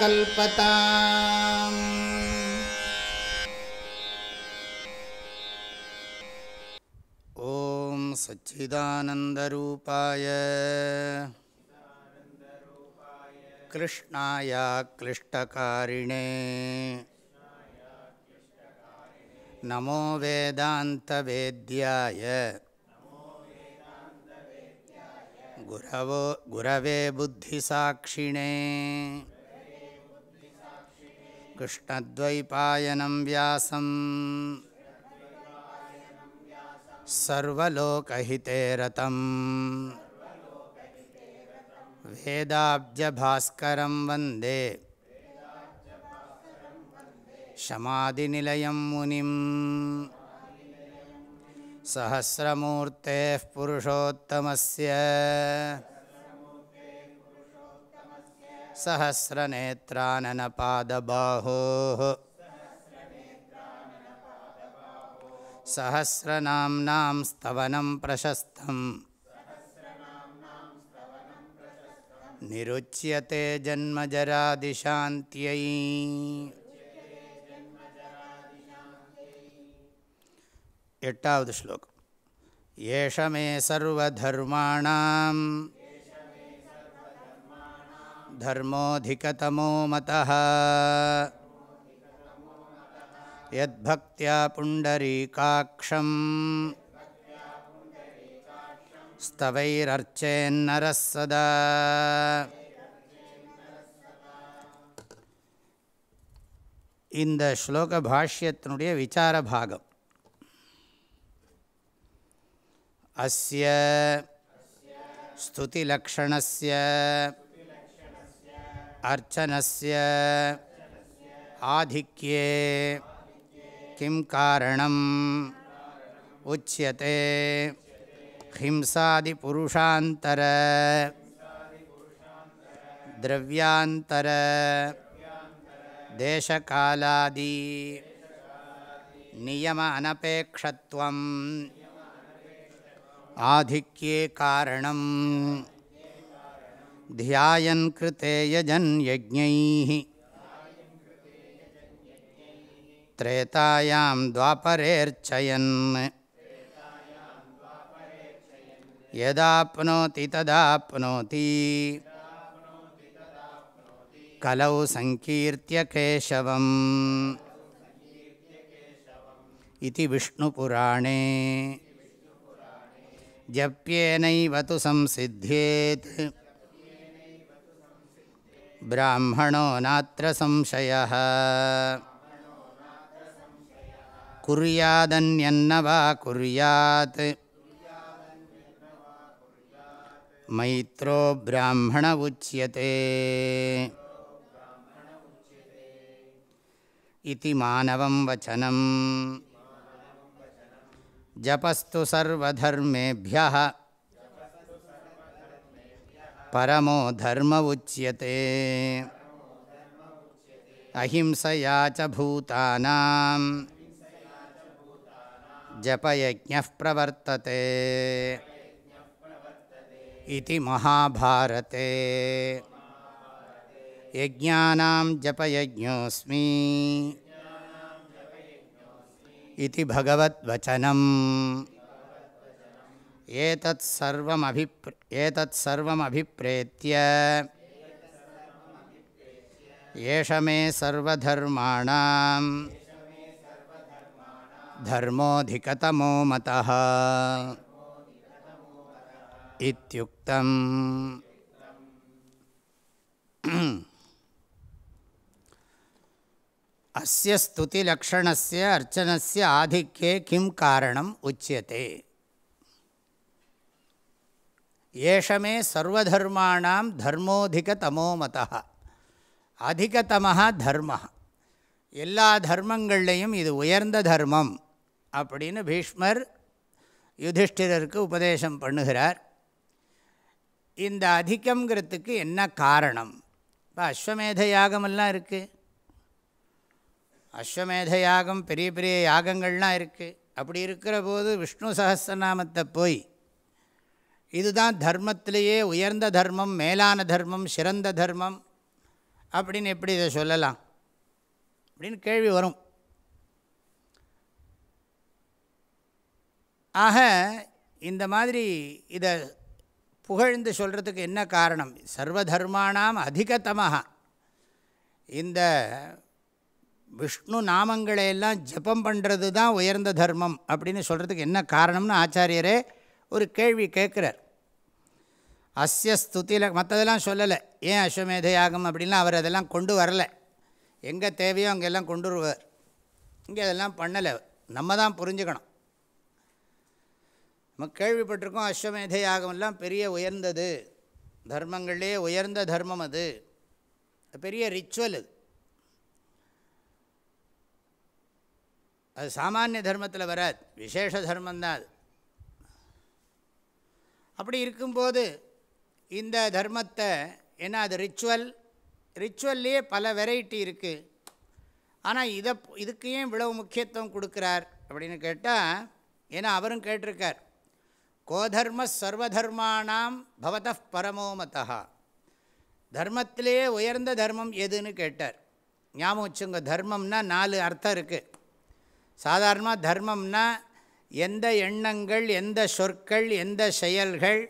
कल्पताम्। ॐ सच्चिदानन्दरूपाय कृष्णाय क्लिष्टकारिणे। नमो वेदान्तवेद्याय गुरवो गुरवे बुद्धिसाक्षिणे। कृष्णद्वैपायनं व्यासं सर्वलोकहिते रतं वेदाब्जभास्करं वन्दे। शमादिनिलयं मुनिम् सहस्रमूर्तेः पुरुषोत्तमस्य। सहस्रनेत्राननपादबाहोः। सहस्रनाम्नां स्तवनं प्रशस्तम्। निरुच्यते जन्मजरादिशान्त्यै எட்டாவது ஸ்லோகம் ஏஷமே சர்வதர்மாணாம் धर्मोऽधिकतमो मतः यद्भक्त्या पुण्डरीकाक्षम् स्तवैरर्चेन्नरः सदा இந்த ஸ்லோக பாஷ்யத்தினுடைய விசார பாகம் अस्य स्तुतिलक्षणस्य अर्चनस्य आधिक्ये किं कारणम् उच्यते हिंसादिपुरुषान्तर द्रव्यान्तर देशकालादि नियम अनपेक्षत्वम् आधिक्ये कारणम् ध्यायन् कृते यजन् यज्ञैः त्रेतायां द्वापरेऽर्चयन् यदाप्नोति तदाप्नोति कलौ सङ्कीर्त्य केशवम् इति विष्णुपुराणे जप्येनैव तु संसिध्येत् ब्राह्मणो नात्र संशयः। कुर्यादन्यन्न वा कुर्यात्। मैत्रो ब्राह्मण उच्यते। इति मानवं वचनम् ஜபஸ்து சர்வர்மேபிய பரமோ தர்ம உச்சியதே அஹிம்சையா பூதானாம் ஜபயஜ பிரவர்த்ததே இது மகாபாரதே யஜானாம் ஜபயஜோஸ்மி इति भगवद्वचनम् एतत् सर्वमभिप्र एतत् सर्वमभिप्रेत्य एष मे सर्वधर्माणां धर्मोऽधिकतमो मतः इत्युक्तम् அஸ்ய ஸ்துதி லக்ஷணஸ்ய ஆதிக்கே கிம் காரணம் உச்சியதே ஏஷமே சர்வதர்மாணாம் தர்மோதிக தமோமதா அதிகதமாக தர்ம எல்லா தர்மங்கள்லையும் இது உயர்ந்த தர்மம் அப்படின்னு பீஷ்மர் யுதிஷ்டிரருக்கு உபதேசம் பண்ணுகிறார். இந்த அதிகங்கிறதுக்கு என்ன காரணம்? இப்போ அஸ்வமேத யாகமெல்லாம் இருக்குது அஸ்வமேத யாகம் பெரிய பெரிய யாகங்கள்லாம் இருக்குது அப்படி இருக்கிற போது விஷ்ணு சகசிரநாமத்தை போய் இதுதான் தர்மத்திலேயே உயர்ந்த தர்மம் மேலான தர்மம் சிறந்த தர்மம் அப்படின்னு எப்படி இதை சொல்லலாம்? அப்படின்னு கேள்வி வரும். ஆக இந்த மாதிரி இதை புகழ்ந்து சொல்கிறதுக்கு என்ன காரணம்? சர்வதர்மானாம் அதிகத்தமாக இந்த விஷ்ணு நாமங்களை எல்லாம் ஜபம் பண்ணுறது தான் உயர்ந்த தர்மம் அப்படின்னு சொல்கிறதுக்கு என்ன காரணம்னு ஆச்சாரியரே ஒரு கேள்வி கேட்குறார். அஸ்ய ஸ்துதியில் மற்றதெல்லாம் சொல்லலை. ஏன் அஸ்வமேத யாகம் அப்படின்லாம் அவர் அதெல்லாம் கொண்டு வரலை. எங்கே தேவையோ அங்கெல்லாம் கொண்டு வருவார். இங்கே அதெல்லாம் பண்ணலை நம்ம தான் புரிஞ்சுக்கணும். நம்ம கேள்விப்பட்டிருக்கோம் அஸ்வமேத யாகமெல்லாம் பெரிய உயர்ந்தது. தர்மங்கள்லேயே உயர்ந்த தர்மம் அது. பெரிய ரிச்சுவல் அது. அது சாமானிய தர்மத்தில் வராது. விசேஷ தர்மந்தான் அது அப்படி இருக்கும்போது இந்த தர்மத்தை ஏன்னா அது ரிச்சுவல் ரிச்சுவல்லையே பல வெரைட்டி இருக்குது ஆனால் இதை இதுக்கு ஏன் இவ்வளவு முக்கியத்துவம் கொடுக்குறார் அப்படின்னு கேட்டால் ஏன்னா அவரும் கேட்டிருக்கார். கோதர்ம சர்வதர்மானாம் பவத பரமோமதா தர்மத்திலேயே உயர்ந்த தர்மம் எதுன்னு கேட்டார். ஞாபகம் வச்சுங்க தர்மம்னா நாலு அர்த்தம் இருக்குது சாதாரணமாக தர்மம்னா எந்த எண்ணங்கள் எந்த சொற்கள் எந்த செயல்கள்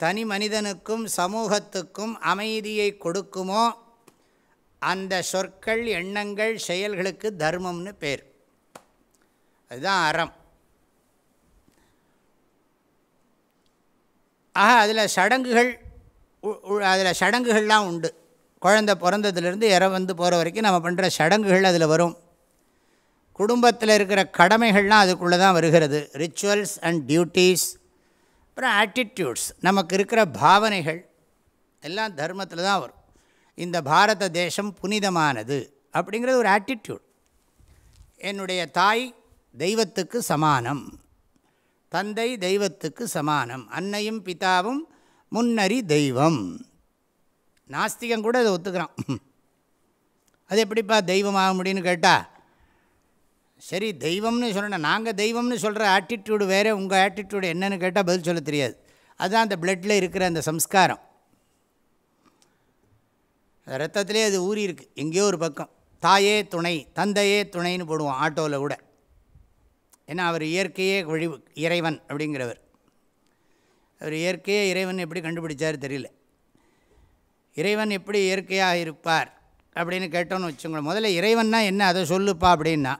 தனி மனிதனுக்கும் சமூகத்துக்கும் அமைதியை கொடுக்குமோ அந்த சொற்கள் எண்ணங்கள் செயல்களுக்கு தர்மம்னு பேர். அதுதான் அறம். ஆக அதில் சடங்குகள் அதில் சடங்குகள்லாம் உண்டு. குழந்த பிறந்ததுலேருந்து இற வந்து போகிற வரைக்கும் நம்ம பண்ணுற சடங்குகள் அதில் வரும். குடும்பத்தில் இருக்கிற கடமைகள்லாம் அதுக்குள்ளே தான் வருகிறது. ரிச்சுவல்ஸ் அண்ட் டியூட்டீஸ் அப்புறம் ஆட்டிடியூட்ஸ் நமக்கு இருக்கிற பாவனைகள் எல்லாம் தர்மத்தில் தான் வரும். இந்த பாரத தேசம் புனிதமானது அப்படிங்கிறது ஒரு ஆட்டிடியூட் என்னுடைய தாய் தெய்வத்துக்கு சமானம். தந்தை தெய்வத்துக்கு சமானம். அன்னையும் பிதாவும் முன்னறி தெய்வம். நாஸ்திகம் கூட அதை ஒத்துக்கிறான். அது எப்படிப்பா தெய்வம் ஆக முடியும்னு கேட்டால் சரி தெய்வம்னு சொல்லணும் நாங்கள் தெய்வம்னு சொல்கிற ஆட்டிடியூடு வேறு உங்கள் ஆட்டிடியூடு என்னென்னு கேட்டால் பதில் சொல்ல தெரியாது. அதுதான் அந்த பிளட்டில் இருக்கிற அந்த சம்ஸ்காரம். ரத்தத்திலே அது ஊறி இருக்குது எங்கேயோ ஒரு பக்கம். தாயே துணை தந்தையே துணைன்னு போடுவோம் ஆட்டோவில் கூட. ஏன்னா அவர் இயற்கையே வழி இறைவன் அப்படிங்கிறவர். அவர் இயற்கையே இறைவன் எப்படி கண்டுபிடிச்சார் தெரியல. இறைவன் எப்படி இயற்கையாக இருப்பார் அப்படின்னு கேட்டோன்னு வச்சுக்கோங்களேன். முதல்ல இறைவன்னா என்ன? அதை சொல்லுப்பா அப்படின்னா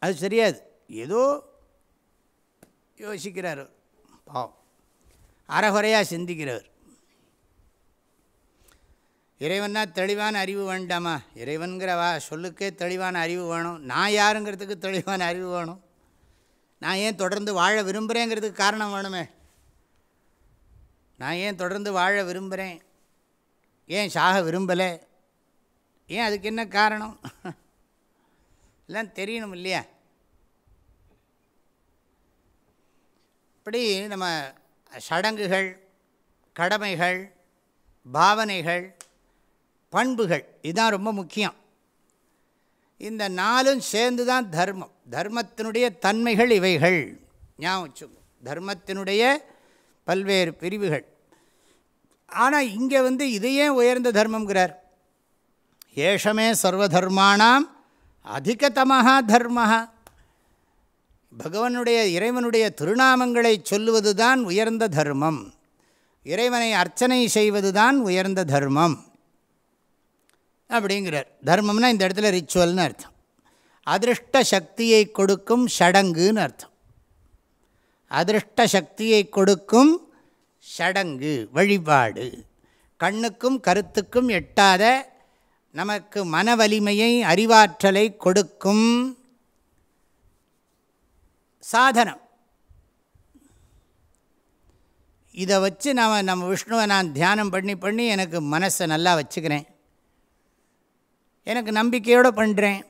அது சரியாது. ஏதோ யோசிக்கிறார். பாவம். அறகுறையாக சிந்திக்கிறவர். இறைவன்னா தெளிவான அறிவு வேண்டாமா? இறைவன்கிற வா சொல்லுக்கே தெளிவான அறிவு வேணும். நான் யாருங்கிறதுக்கு தெளிவான அறிவு வேணும்? நான் ஏன் தொடர்ந்து வாழ விரும்புகிறேங்கிறதுக்கு காரணம் வேணுமே. நான் ஏன் தொடர்ந்து வாழ விரும்புகிறேன் ஏன் சாக விரும்பலை? ஏன் அதுக்கு என்ன காரணம்? எல்லாம் தெரியணும் இல்லையா? இப்படி நம்ம சடங்குகள் கடமைகள் பாவனைகள் பண்புகள் இதுதான் ரொம்ப முக்கியம். இந்த நாலும் சேர்ந்து தான் தர்மம். தர்மத்தினுடைய தன்மைகள் இவைகள். ஞாபகம் வச்சுக்கோ. தர்மத்தினுடைய பல்வேறு பிரிவுகள். ஆனால் இங்கே வந்து இதையே உயர்ந்த தர்மங்கிறார் ஏஷமே சர்வதர்மானாம் அதிகதமாக தர்ம பகவனுடைய இறைவனுடைய திருநாமங்களை சொல்லுவது தான் உயர்ந்த தர்மம். இறைவனை அர்ச்சனை செய்வது தான் உயர்ந்த தர்மம். அப்படிங்கிறார். தர்மம்னா இந்த இடத்துல ரிச்சுவல்னு அர்த்தம். அதிருஷ்ட சக்தியை கொடுக்கும் ஷடங்குன்னு அர்த்தம். அதிருஷ்ட சக்தியை கொடுக்கும் ஷடங்கு வழிபாடு. கண்ணுக்கும் கருத்துக்கும் எட்டாத நமக்கு மன வலிமையை அறிவாற்றலை கொடுக்கும் சாதனம். இதை வச்சு நான் நம்ம விஷ்ணுவை நான் தியானம் பண்ணி பண்ணி எனக்கு மனசை நல்லா வச்சுக்கிறேன். எனக்கு நம்பிக்கையோடு பண்ணுறேன்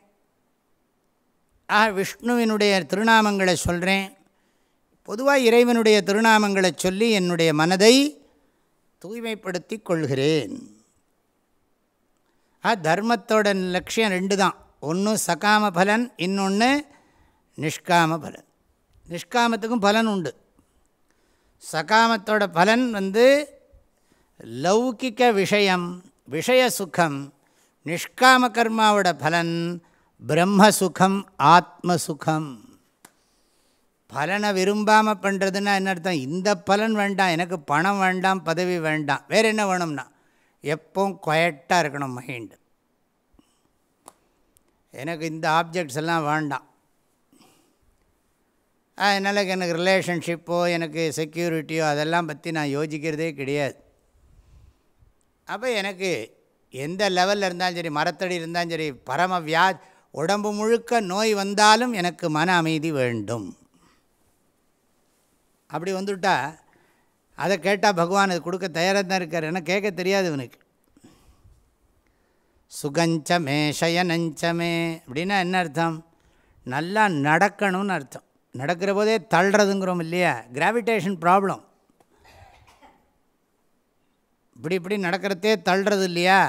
ஆ விஷ்ணுவினுடைய திருநாமங்களை சொல்கிறேன் பொதுவாக இறைவனுடைய திருநாமங்களை சொல்லி என்னுடைய மனதை தூய்மைப்படுத்தி கொள்கிறேன். ஆ தர்மத்தோட லட்சியம் ரெண்டு தான் ஒன்று சகாம பலன் இன்னொன்று நிஷ்காம பலன். நிஷ்காமத்துக்கும் பலன் உண்டு. சகாமத்தோட பலன் வந்து லௌகிக்க விஷயம் விஷய சுகம் நிஷ்காம கர்மாவோட பலன் பிரம்ம சுகம் ஆத்ம சுகம். பலனை விரும்பாமல் பண்ணுறதுன்னா என்ன அர்த்தம்? இந்த பலன் வேண்டாம் எனக்கு பணம் வேண்டாம் பதவி வேண்டாம். வேறு என்ன வேணும்னா? எப்பவும் குவயட்டாக இருக்கணும் மைண்டு எனக்கு இந்த ஆப்ஜெக்ட்ஸ் எல்லாம் வேண்டாம். அதனால் எனக்கு ரிலேஷன்ஷிப்போ எனக்கு செக்யூரிட்டியோ அதெல்லாம் பற்றி நான் யோசிக்கிறதே கிடையாது. அப்போ எனக்கு எந்த லெவலில் இருந்தாலும் சரி மரத்தடி இருந்தாலும் சரி பரம வியா உடம்பு முழுக்க நோய் வந்தாலும் எனக்கு மன அமைதி வேண்டும். அப்படி வந்துவிட்டா அதை கேட்டால் பகவான் அது கொடுக்க தயாராக தான் இருக்கார். ஏன்னா கேட்க தெரியாது இவனுக்கு. சுகஞ்சமே சயனஞ்சமே அப்படின்னா என்ன அர்த்தம்? நல்லா நடக்கணும்னு அர்த்தம். நடக்கிற போதே தள்ளுறதுங்கிறோம் இல்லையா? கிராவிடேஷன் ப்ராப்ளம் இப்படி இப்படி நடக்கிறதே தள்ளுறது இல்லையா?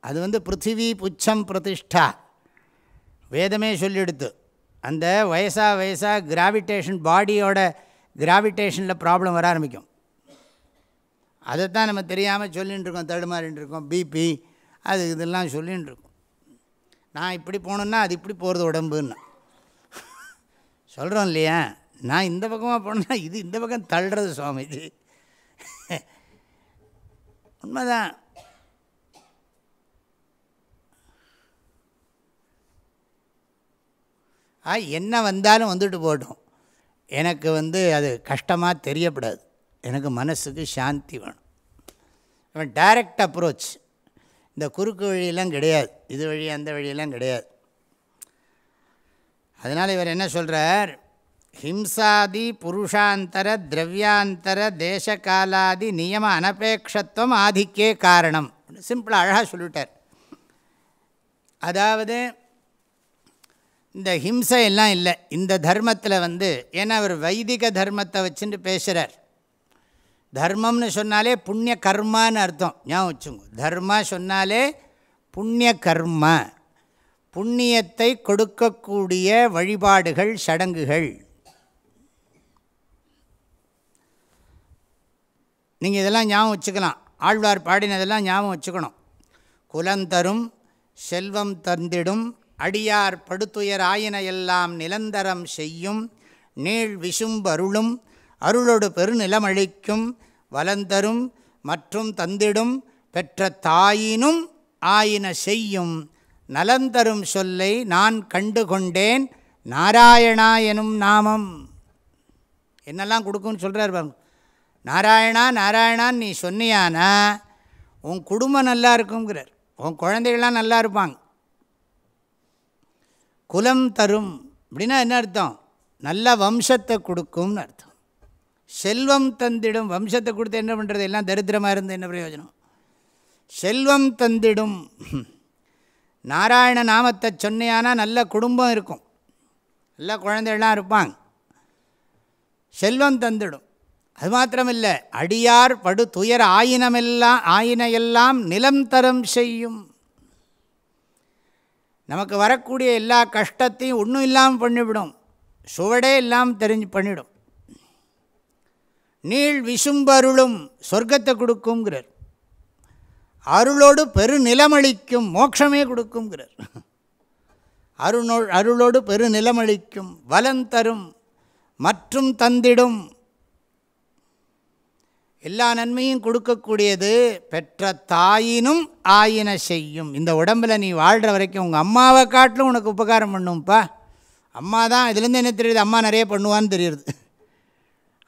அது வந்து பிருத்திவி புச்சம் பிரதிஷ்டா. வேதமே சொல்லிடுத்து. அந்த வயசாக வயசாக கிராவிடேஷன் பாடியோட கிராவிடேஷனில் ப்ராப்ளம் வர ஆரம்பிக்கும். அதைத்தான் நம்ம தெரியாமல் சொல்லின்னு இருக்கோம் தடுமாறின்னு இருக்கோம் பிபி அது இதெல்லாம் சொல்லின்னு இருக்கோம் நான் இப்படி போனேன்னா அது இப்படி போகிறது உடம்புன்னு. சொல்கிறோம் இல்லையா? நான் இந்த பக்கமாக போனேன்னா இது இந்த பக்கம் தள்ளுறது சுவாமிஜி உண்மைதான். ஆ என்ன வந்தாலும் வந்துட்டு போட்டோம் எனக்கு வந்து அது கஷ்டமாக தெரியப்படாது. எனக்கு மனசுக்கு சாந்தி வேணும். இவன் டைரக்ட் அப்ரோச் இந்த குறுக்கு வழியெல்லாம் கிடையாது. இது வழி அந்த வழியெல்லாம் கிடையாது. அதனால் இவர் என்ன சொல்கிறார் ஹிம்சாதி புருஷாந்தர திரவியாந்தர தேசகாலாதி நியம அனபேட்சத்துவம் ஆதிக்கே காரணம். சிம்பிளாக அழகாக சொல்லிட்டார் அதாவது இந்த ஹிம்சை எல்லாம் இல்லை. இந்த தர்மத்தில் வந்து ஏன்னா அவர் வைதிக தர்மத்தை வச்சுட்டு பேசுகிறார் தர்மம்னு சொன்னாலே புண்ணிய கர்மான்னு அர்த்தம். ஞாபகம் வச்சுங்க தர்மா சொன்னாலே புண்ணிய கர்ம. புண்ணியத்தை கொடுக்கக்கூடிய வழிபாடுகள் சடங்குகள். நீங்கள் இதெல்லாம் ஞாபகம் வச்சுக்கலாம். ஆழ்வார் பாடினதெல்லாம் ஞாபகம் வச்சுக்கணும். குலந்தரும் செல்வம் தந்திடும் அடியார் படுத்துயர் ஆயின எல்லாம் நிலந்தரம் செய்யும் நீள் விசும்பருளும் அருளோடு பெருநிலமளிக்கும் வலந்தரும் மற்றும் தந்திடும் பெற்ற தாயினும் ஆயின செய்யும். நலந்தரும் சொல்லை நான் கண்டு கொண்டேன் நாராயணா எனும் நாமம். என்னெல்லாம் கொடுக்கும்னு சொல்கிறார் பாருங்க. நாராயணா நாராயணான்னு நீ சொன்னியானா உன் குடும்பம் நல்லா இருக்குங்கிறார் உன் குழந்தைகள்லாம் நல்லா இருப்பாங்க. குலம் தரும் அப்படின்னா என்ன அர்த்தம்? நல்ல வம்சத்தை கொடுக்கும்னு அர்த்தம். செல்வம் தந்திடும் வம்சத்தை கொடுத்து என்ன பண்ணுறது எல்லாம் தரித்திரமாக இருந்து என்ன பிரயோஜனம்? செல்வம் தந்திடும். நாராயண நாமத்தை சொன்னையானால் நல்ல குடும்பம் இருக்கும். நல்ல குழந்தைகள்லாம் இருப்பாங்க. செல்வம் தந்திடும். அது மாத்திரமில்லை அடியார் படு துயர் ஆயினமெல்லாம் ஆயினையெல்லாம் நிலம் தரம் செய்யும். நமக்கு வரக்கூடிய எல்லா கஷ்டத்தையும் ஒன்றும் இல்லாமல் பண்ணிவிடும். சுவடே இல்லாமல் தெரிஞ்சு பண்ணிவிடும். நீள் விசும்பருளும் சொர்க்கத்தை கொடுக்குங்கிறார் அருளோடு பெருநிலமளிக்கும் மோட்சமே கொடுக்குங்கிறார் அருணோ அருளோடு பெருநிலமளிக்கும் வலந்தரும் மற்றும் தந்திடும். எல்லா நன்மையும் கொடுக்கக்கூடியது பெற்ற தாயினும் ஆயின செய்யும். இந்த உடம்பில் நீ வாழ்கிற வரைக்கும் உங்கள் அம்மாவை காட்டிலும் உனக்கு உபகாரம் பண்ணும்ப்பா அம்மா தான் இதுலேருந்து என்ன தெரியுது? அம்மா நிறைய பண்ணுவான்னு தெரியுது.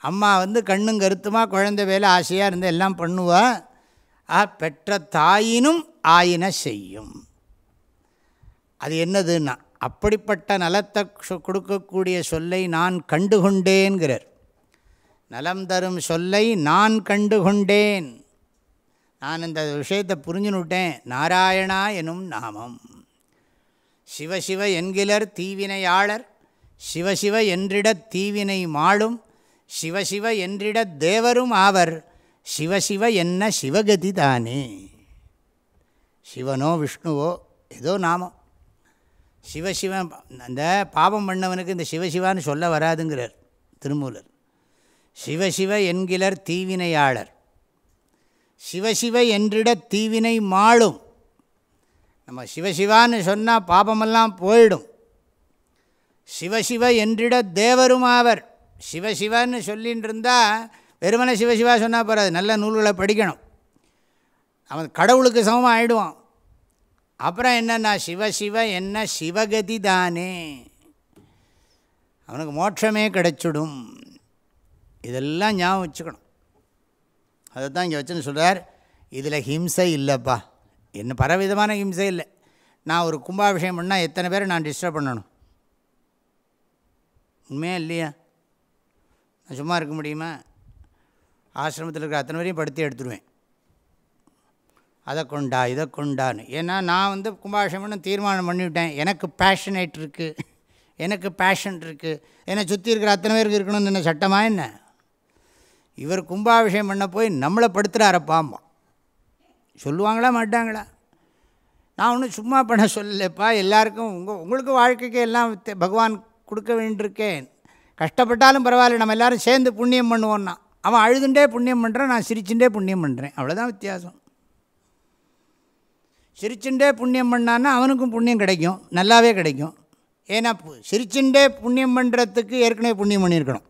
அம்மா வந்து கண்ணும் கருத்துமாக குழந்தை வேலை ஆசையாக இருந்து எல்லாம் பண்ணுவா. ஆ பெற்ற தாயினும் ஆயின செய்யும். அது என்னதுன்னா அப்படிப்பட்ட நலத்தை கொடுக்கக்கூடிய சொல்லை நான் கண்டுகொண்டேன்கிறார். நலம் தரும் சொல்லை நான் கண்டுகொண்டேன். நான் இந்த விஷயத்தை புரிஞ்சுனுட்டேன். நாராயணா எனும் நாமம். சிவசிவ என்கிலர் தீவினையாளர் சிவசிவ என்றிடத் தீவினை மாளும் சிவசிவ என்றிடத் தேவரும் ஆவர் சிவசிவ என்ன சிவகதி தானே? சிவனோ விஷ்ணுவோ ஏதோ நாமம். சிவசிவன் அந்த பாவம் பண்ணவனுக்கு இந்த சிவசிவான்னு சொல்ல வராதுங்கிறார் திருமூலர். சிவசிவ என்கிலர் தீவினையாளர். சிவசிவ என்றிட தீவினை மாளும். நம்ம சிவசிவான்னு சொன்னால் பாபமெல்லாம் போயிடும். சிவசிவ என்றிட தேவரும் ஆவர். சிவசிவன்னு சொல்லின்னு இருந்தால் வெறுமனை சிவசிவா சொன்னால் போகாது நல்ல நூல்களை படிக்கணும். அவன் கடவுளுக்கு சமமாக ஆயிடுவான். அப்புறம் என்னென்னா சிவசிவ என்ன சிவகதி தானே? அவனுக்கு மோட்சமே கிடைச்சிடும். இதெல்லாம் ஞாபகம் வச்சுக்கணும். அதை தான் இங்கே வச்சுன்னு சொல்கிறார் இதில் ஹிம்சை இல்லைப்பா. என்ன பலவிதமான ஹிம்சை இல்லை. நான் ஒரு கும்பாபிஷேகம் பண்ணால் எத்தனை பேரை நான் டிஸ்டர்ப் பண்ணணும்? உண்மையாக இல்லையா? நான் சும்மா இருக்க முடியுமா? ஆசிரமத்தில் இருக்கிற அத்தனை வரையும் படுத்தி எடுத்துருவேன். அதை கொண்டா இதை கொண்டான்னு. ஏன்னா நான் வந்து கும்பாஷமன்னு தீர்மானம் பண்ணிவிட்டேன். எனக்கு பேஷனேட் இருக்குது எனக்கு பேஷன் இருக்குது என்னை சுற்றி இருக்கிற அத்தனை பேருக்கு இருக்கணும்னு என்ன சட்டமா என்ன? இவர் கும்பாபிஷேகம் பண்ண போய் நம்மளை படுத்துகிறாரப்பாம்பா சொல்லுவாங்களா மாட்டாங்களா? நான் ஒன்றும் சும்மா பண்ண சொல்லலைப்பா. எல்லாருக்கும் உங்கள் உங்களுக்கு வாழ்க்கைக்கு எல்லாம் பகவான் கொடுக்க வேண்டியிருக்கேன். கஷ்டப்பட்டாலும் பரவாயில்ல நம்ம எல்லாரும் சேர்ந்து புண்ணியம் பண்ணுவோன்னா அவன் அழுதுண்டே புண்ணியம் பண்ணுறான் நான் சிரிச்சுட்டே புண்ணியம் பண்ணுறேன் அவ்வளோதான் வித்தியாசம். சிரிச்சுண்டே புண்ணியம் பண்ணான்னா அவனுக்கும் புண்ணியம் கிடைக்கும் நல்லாவே கிடைக்கும். ஏன்னா பு- சிரிச்சுண்டே புண்ணியம் பண்ணுறதுக்கு ஏற்கனவே புண்ணியம் பண்ணியிருக்கணும்.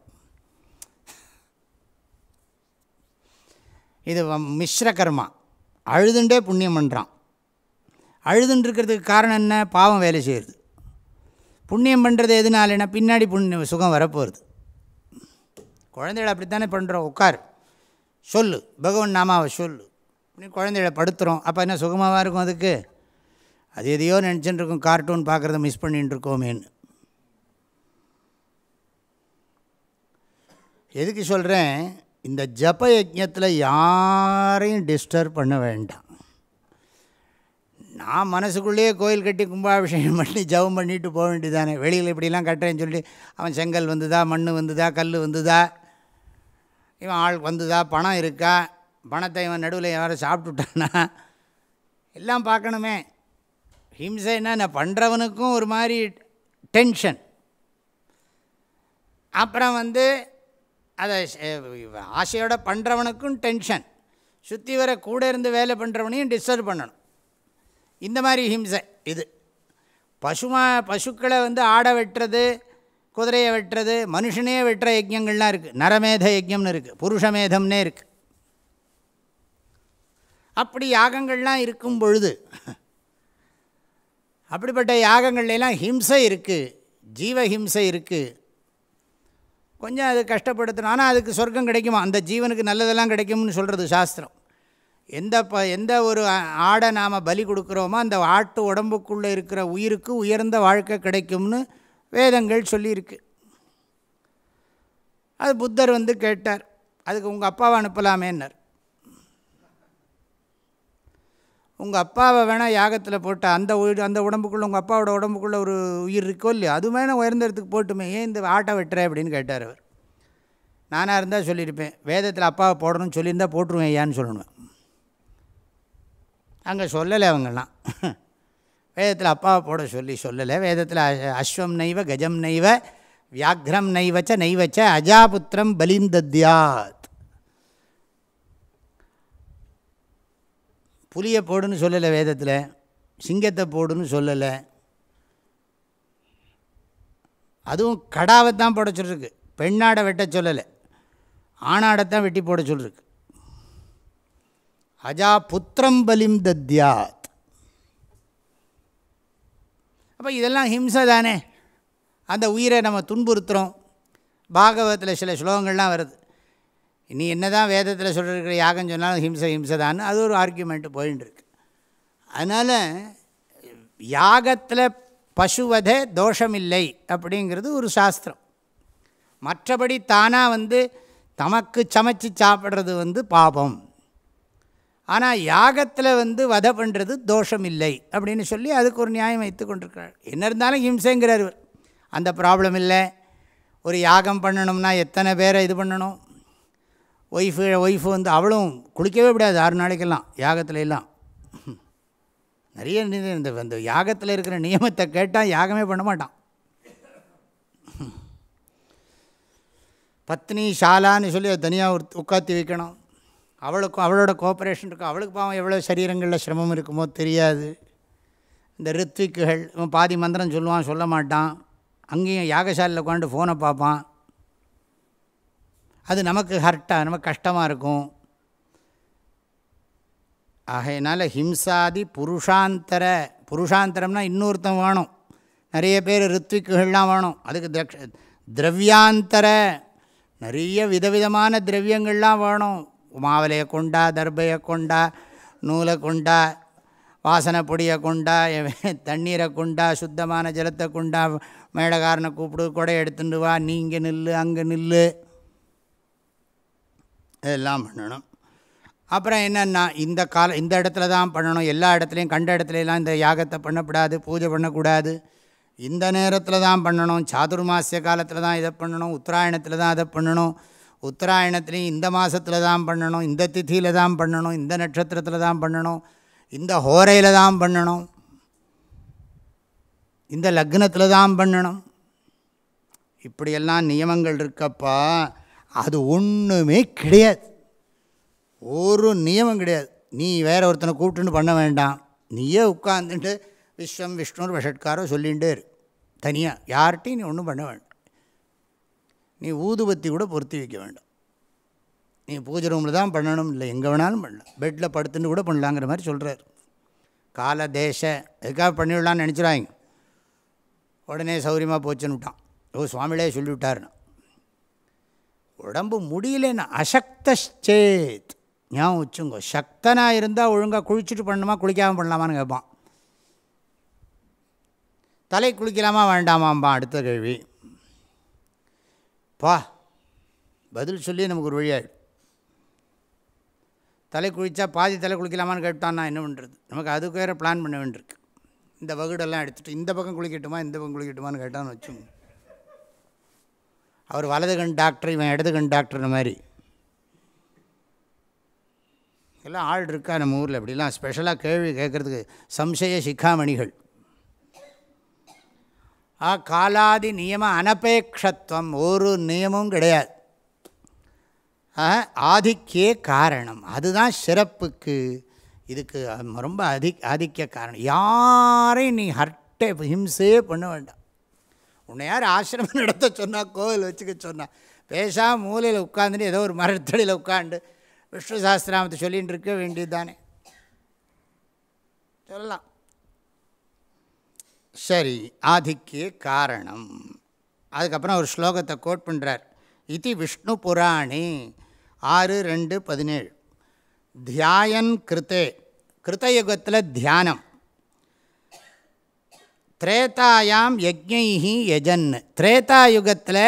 இது மிஸ்ர கர்மா. அழுதுண்டே புண்ணியம் பண்ணுறான் அழுதுன்றிருக்கிறதுக்கு காரணம் என்ன? பாவம் வேலை செய்கிறது புண்ணியம் பண்ணுறது எதுனாலனா பின்னாடி புண்ணிய சுகம் வரப்போகிறது குழந்தைகளை அப்படித்தானே பண்ணுறோம் உட்கார். சொல்லு. பகவான் நாமாவை சொல்லு. நீ குழந்தைகளை படுத்துகிறோம் அப்போ என்ன சுகமாகவா இருக்கும் அதுக்கு? அது எதையோ நினச்சின்னு இருக்கும். கார்ட்டூன் பார்க்குறத மிஸ் பண்ணிகிட்டு இருக்கோமேன்னு. எதுக்கு சொல்கிறேன் இந்த ஜப யஜத்தில் யாரையும் டிஸ்டர்ப் பண்ண வேண்டாம். நான் மனசுக்குள்ளேயே கோயில் கட்டி கும்பாபிஷேகம் பண்ணி ஜவம் பண்ணிட்டு போக வேண்டியதானே வெளியில் இப்படிலாம் கட்டுறேன்னு சொல்லி அவன் செங்கல் வந்துதா மண் வந்துதா கல் வந்துதா? இவன் ஆள் வந்துதா பணம் இருக்கா? பணத்தை இவன் நடுவில் யாரும் சாப்பிட்டுட்டானா? எல்லாம் பார்க்கணுமே. ஹிம்சைன்னா நான் பண்ணுறவனுக்கும் ஒரு மாதிரி டென்ஷன். அப்புறம் வந்து அதை ஆசையோடு பண்ணுறவனுக்கும் டென்ஷன். சுற்றி வர கூட இருந்து வேலை பண்ணுறவனையும் டிஸ்டர்ப் பண்ணணும். இந்த மாதிரி ஹிம்சை இது. பசுமா பசுக்களை வந்து ஆடை வெட்டுறது குதிரையை வெட்டுறது மனுஷனே வெட்டுற யஜ்யங்கள்லாம் இருக்குது நரமேத யஜ்யம்னு இருக்குது புருஷமேதம்னே இருக்குது அப்படி யாகங்கள்லாம் இருக்கும் பொழுது அப்படிப்பட்ட யாகங்கள்லாம் ஹிம்சை இருக்குது ஜீவஹிம்சை இருக்குது கொஞ்சம் அது கஷ்டப்படுத்தணும். ஆனால் அதுக்கு சொர்க்கம் கிடைக்குமா? அந்த ஜீவனுக்கு நல்லதெல்லாம் கிடைக்கும்னு சொல்கிறது சாஸ்திரம். எந்த ப எந்த ஒரு ஆடை நாம் பலி கொடுக்குறோமோ அந்த ஆட்டு உடம்புக்குள்ளே இருக்கிற உயிருக்கு உயர்ந்த வாழ்க்கை கிடைக்கும்னு வேதங்கள் சொல்லியிருக்கு. அது புத்தர் வந்து கேட்டார். அதுக்கு உங்கள் அப்பாவை அனுப்பலாமேன்னார். உங்கள் அப்பாவை வேணால் யாகத்தில் போட்ட அந்த உயிர் அந்த உடம்புக்குள்ளே உங்கள் அப்பாவோட உடம்புக்குள்ளே ஒரு உயிர் இருக்கோ இல்லையோ அது வேணால் உயர்ந்த இடத்துக்கு போட்டுமே ஏன் இந்த ஆட்டை வெட்டுற அப்படின்னு கேட்டார் அவர். நானாக இருந்தால் சொல்லியிருப்பேன். வேதத்தில் அப்பாவை போடணும்னு சொல்லியிருந்தால் போட்டுருவேன் ஏன்னு சொல்லணும் அங்கே சொல்லலை அவங்கெல்லாம். வேதத்தில் அப்பாவை போட சொல்லி சொல்லலை. வேதத்தில் அஸ்வம் நைவ கஜம் நைவ வியாக்ரம் நைவச்ச நைவச்ச அஜாபுத்திரம் பலிந்தத்யாத் புலியை போடுன்னு சொல்லலை வேதத்தில். சிங்கத்தை போடுன்னு சொல்லலை. அதுவும் கடாவை தான் போட சொல்லிருக்கு. பெண்ணாடை வெட்ட சொல்லலை. ஆணாடைத்தான் வெட்டி போட சொல்லிருக்கு. அஜா புத்திரம் பலிம் தத்யாத். அப்போ இதெல்லாம் ஹிம்சை தானே? அந்த உயிரை நம்ம துன்புறுத்துகிறோம் பாகவத்தில் சில ஸ்லோகங்கள்லாம் வருது. நீ என்ன தான் வேதத்தில் சொல்லிருக்கிற யாகம் சொன்னாலும் ஹிம்சை ஹிம்சை தான். அது ஒரு ஆர்கியூமெண்ட்டு போயின்னு அதனால் யாகத்தில் பசுவதே தோஷமில்லை அப்படிங்கிறது ஒரு சாஸ்திரம். மற்றபடி தானாக வந்து தமக்கு சமைச்சு சாப்பிட்றது வந்து பாபம். ஆனால் யாகத்தில் வந்து வதை பண்ணுறது தோஷம் இல்லை அப்படின்னு சொல்லி அதுக்கு ஒரு நியாயம் வைத்து கொண்டிருக்கிறார். என்ன இருந்தாலும் ஹிம்சைங்கிறார் அந்த ப்ராப்ளம் இல்லை. ஒரு யாகம் பண்ணணும்னா எத்தனை பேரை இது பண்ணணும்? ஒய்ஃபு ஒய்ஃபு வந்து அவளும் குளிக்கவே விடாது ஆறு நாளைக்கெல்லாம் யாகத்துல எல்லாம். நிறைய இந்த இந்த யாகத்தில் இருக்கிற நியமத்தை கேட்டால் யாகமே பண்ண மாட்டான். பத்னி ஷாலான்னு சொல்லி அதை தனியாக உட்காத்தி வைக்கணும். அவளுக்கும் அவளோட கோஆப்ரேஷன் இருக்கும். அவளுக்கு பாவம் எவ்வளோ சரீரங்களில் சிரமம் இருக்குமோ தெரியாது. இந்த ரித்விக்குகள் இவன் பாதி மந்திரம் சொல்லுவான் சொல்ல மாட்டான். அங்கேயும் யாகசாலையில் உட்காந்து ஃபோனை பார்ப்பான். அது நமக்கு ஹர்ட்டாக நமக்கு கஷ்டமாக இருக்கும். ஆகையினால் ஹிம்சாதி புருஷாந்தர புருஷாந்தரம்னா இன்னொருத்தன் வேணும். நிறைய பேர் ரித்விக்குகள்லாம் வேணும். அதுக்கு திரக்ஷ திரவியாந்தர நிறைய விதவிதமான திரவியங்கள்லாம் வேணும். மாவலையை கொண்டா தர்பையை கொண்டா நூலை கொண்டா வாசனை பொடியை கொண்டா தண்ணீரை கொண்டா சுத்தமான ஜலத்தை கொண்டா மேடகாரனை கூப்பிடு கொடை எடுத்துட்டு வா நீ இங்கே நில்லு அங்கே நில்லு. இதெல்லாம் பண்ணணும். அப்புறம் என்னென்னா இந்த கால இந்த இடத்துல தான் பண்ணணும். எல்லா இடத்துலையும் கண்ட இடத்துலலாம் இந்த யாகத்தை பண்ணக்கூடாது பூஜை பண்ணக்கூடாது. இந்த நேரத்தில் தான் பண்ணணும். சாதுர்மாசிய காலத்தில் தான் இதை பண்ணணும். உத்தராயணத்தில் தான் அதை பண்ணணும். உத்தராயணத்துலேயும் இந்த மாதத்தில் தான் பண்ணணும் இந்த திதியில் தான் பண்ணணும் இந்த நட்சத்திரத்தில் தான் பண்ணணும் இந்த ஹோரையில் தான் பண்ணணும் இந்த லக்னத்தில் தான் பண்ணணும். இப்படியெல்லாம் நியமங்கள் இருக்கப்பா அது ஒன்றுமே கிடையாது. ஒரு நியமம் கிடையாது. நீ வேற ஒருத்தனை கூப்பிட்டுன்னு பண்ண வேண்டாம். நீயே உட்காந்துட்டு விஸ்வம் விஷ்ணுர் வஷட்காரோ சொல்லிகிட்டே இரு. தனியாக யார்கிட்டையும் நீ ஒன்றும் பண்ண வேண்டாம். நீ ஊதுபத்தி கூட பொருத்தி வைக்க வேண்டாம். நீ பூஜை ரூமில் தான் பண்ணணும் இல்லை எங்கே வேணாலும் பண்ணலாம். பெட்டில் படுத்துன்னு கூட பண்ணலாங்கிற மாதிரி சொல்கிறார் கால தேச எதுக்காக பண்ணிவிடலான்னு நினச்சிடாங்க உடனே சௌரியமாக போச்சுன்னு விட்டான். ஓ சுவாமிகளே சொல்லிவிட்டாருன்னு. உடம்பு முடியலன்னு அசக்தேத் ஞாபகம் வச்சுங்கோ சக்தனாக இருந்தால் ஒழுங்காக குளிச்சுட்டு பண்ணணுமா குளிக்காமல் பண்ணலாமான்னு கேட்பான். தலை குளிக்கலாமா வேண்டாமாம்பான் அடுத்த கேள்வி. பா பதில் சொல்லி நமக்கு ஒரு வழியாயிடும் தலை குளித்தா பாதி தலை குளிக்கலாமான்னு கேட்டான்னா என்ன பண்ணுறது நமக்கு அதுக்கு வேறு பிளான் பண்ண வேண்டியிருக்கு. இந்த வகுடெல்லாம் எடுத்துகிட்டு இந்த பக்கம் குளிக்கட்டுமா இந்த பக்கம் குளிக்கட்டுமான்னு கேட்டான்னு வச்சுங்க அவர் வலது கண் டாக்டர் இவன் இடது கண் டாக்டர் மாதிரி. எல்லாம் ஆள் இருக்கா நம்ம ஊரில்? அப்படிலாம் ஸ்பெஷலாக கேள்வி கேட்குறதுக்கு சம்சய சிக்காமணிகள் ஆ காலாதி நியம அனபேக்ஷத்துவம் ஒரு நியமும் கிடையாது. ஆதிக்கே காரணம். அதுதான் சிறப்புக்கு இதுக்கு ரொம்ப அதி ஆதிக்க காரணம். யாரையும் நீ ஹர்ட்டை ஹிம்சே பண்ண வேண்டாம். உன்னை யார் ஆசிரமம் நடத்த சொன்னால் கோவில் வச்சுக்க சொன்னால் பேசாமல் மூலையில் உட்காந்துட்டு ஏதோ ஒரு மரத்தடியில் உட்காந்து விஷ்ணு சாஸ்திராமத்தை சொல்லிகிட்டு இருக்க வேண்டியது தானே சொல்லலாம். சரி ஆதிக்கே காரணம். அதுக்கப்புறம் ஒரு ஸ்லோகத்தை கோட் பண்ணுறார் இது விஷ்ணு புராணி ஆறு ரெண்டு பதினேழு. தியாயன் கிருத்தே கிருத்தயுகத்தில் தியானம். திரேதாயாம் யஜ்ஞி யஜன் திரேதாயுகத்தில்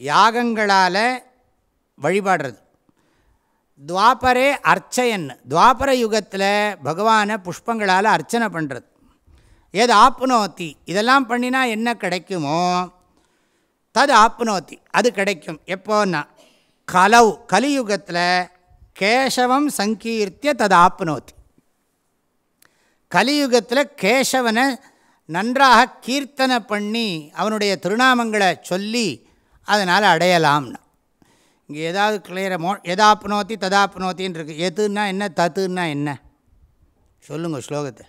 யாகங்களால் வழிபாடுறது. துவாபரே அர்ச்சயன் துவாபர யுகத்தில் பகவானை புஷ்பங்களால் அர்ச்சனை பண்ணுறது எது ஆப்னோத்தி? இதெல்லாம் பண்ணினா என்ன கிடைக்குமோ? தது ஆப்னோத்தி அது கிடைக்கும். எப்போன்னா கலவு கலியுகத்தில் கேசவம் சங்கீர்த்திய தது ஆப்னோத்தி. கலியுகத்தில் கேசவனை நன்றாக கீர்த்தனை பண்ணி அவனுடைய திருநாமங்களை சொல்லி அதனால் அடையலாம்னு. இங்கே ஏதாவது கிளியர மோ எதாப்னோத்தி ததாப்னோத்தின்னு இருக்குது எதுன்னா என்ன தத்துன்னா என்ன? சொல்லுங்கள் ஸ்லோகத்தை.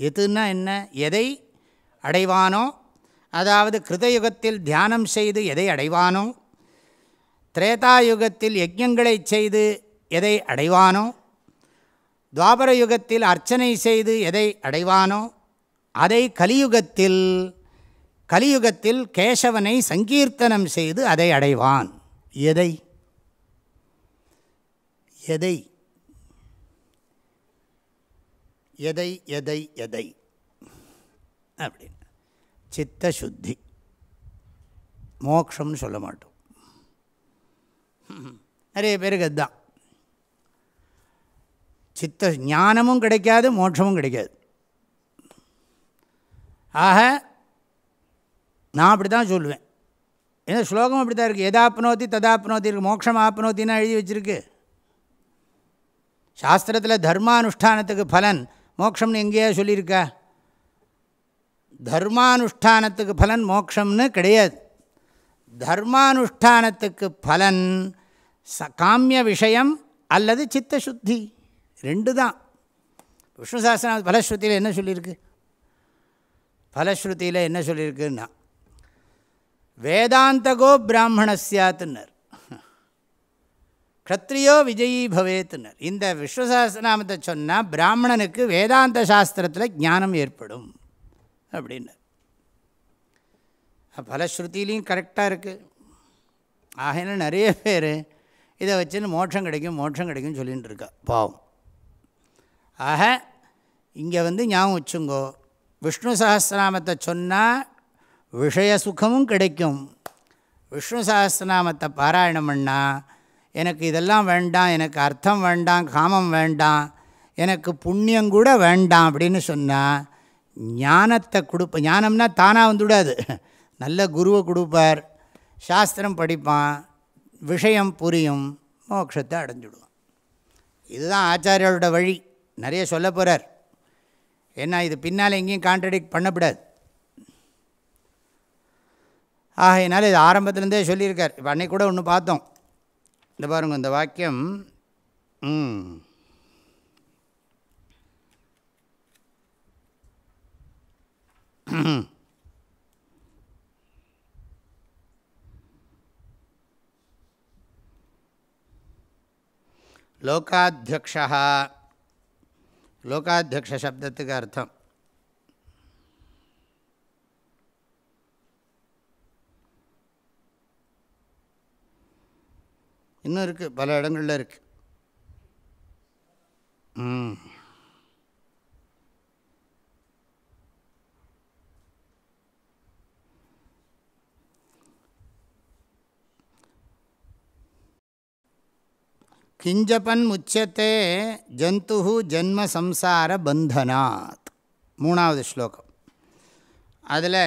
எதுன்னா என்ன? எதை அடைவானோ? அதாவது கிருதயுகத்தில் தியானம் செய்து எதை அடைவானோ? திரேதாயுகத்தில் யஜ்யங்களை செய்து எதை அடைவானோ? துவாபர யுகத்தில் அர்ச்சனை செய்து எதை அடைவானோ? அதை கலியுகத்தில் கலியுகத்தில் கேசவனை சங்கீர்த்தனம் செய்து அதை அடைவான். எதை? எதை? எதை எதை எதை? அப்படின்னு. சித்த சுத்தி மோக்ஷம்னு சொல்ல மாட்டோம். நிறைய பேருக்கு அதுதான். சித்த ஞானமும் கிடைக்காது மோட்சமும் கிடைக்காது. ஆக நான் அப்படி தான் சொல்லுவேன். ஏன்னா ஸ்லோகம் அப்படி தான் இருக்குது எதாப்னோத்தி ததாப்னோத்தி இருக்குது மோட்சம் ஆப்னோத்தின்னா எழுதி வச்சுருக்கு. சாஸ்திரத்தில் தர்மானுஷ்டானத்துக்கு பலன் மோக்ஷம்னு எங்கேயா சொல்லியிருக்கா? தர்மானுஷ்டானத்துக்கு பலன் மோக்ஷம்னு கிடையாது. தர்மானுஷ்டானத்துக்கு பலன் ச காமிய விஷயம் அல்லது சித்த சுத்தி ரெண்டு தான். விஷ்ணு சாஸ்திரம் பலஸ்ருதியில் என்ன சொல்லியிருக்கு? பலஸ்ருதியில் என்ன சொல்லியிருக்குன்னா வேதாந்தகோ பிராமணஸ்யாத்துன்னர் க்ஷத்ரியோ விஜயி பவேத்துனர். இந்த விஸ்வசாஸ்திரநாமத்தை சொன்னால் பிராமணனுக்கு வேதாந்த சாஸ்திரத்தில் ஞானம் ஏற்படும் அப்படின்னு பலஸ்ருத்திலையும் கரெக்டாக இருக்குது ஆகையினால நிறைய பேர் இதை வச்சுன்னு மோட்சம் கிடைக்கும் மோட்சம் கிடைக்கும் சொல்லிகிட்டு இருக்கா பாவம். ஆக இங்கே வந்து ஞாபகம் வச்சுங்கோ விஷ்ணு சஹஸ்ரநாமத்தை சொன்னால் விஷய சுகமும் கிடைக்கும். விஷ்ணு சஹஸ்ரநாமத்தை பாராயணம் பண்ணால் எனக்கு இதெல்லாம் வேண்டாம் எனக்கு அர்த்தம் வேண்டாம் காமம் வேண்டாம் எனக்கு புண்ணியம் கூட வேண்டாம் அப்படின்னு சொன்னால் ஞானத்தை கொடுப்ப ஞானம்னா தானாக வந்துவிடாது நல்ல குருவை கொடுப்பார் சாஸ்திரம் படிப்பான் விஷயம் புரியும் மோட்சத்தை அடைஞ்சிடுவான். இதுதான் ஆச்சாரியோட வழி. நிறைய சொல்ல போகிறார் ஏன்னா இது பின்னால் எங்கேயும் கான்ட்ரடிக்ட் பண்ணக்கூடாது. ஆகையினால இது ஆரம்பத்துலேருந்தே சொல்லியிருக்கார். இப்போ அன்னைக்கு கூட ஒன்று பார்த்தோம். இந்த பாருங்க இந்த வாக்கியம். ம். லோகாத்தியக்ஷா. லோகாத்தியக்ஷ சப்தத்துக்கு அர்த்தம். இன்னும் இருக்குது பல இடங்களில் இருக்குது ம். கிஞ்சப்பன் முச்சத்தே ஜந்து ஜென்ம சம்சார பந்தனாத். மூணாவது ஸ்லோகம். அதில்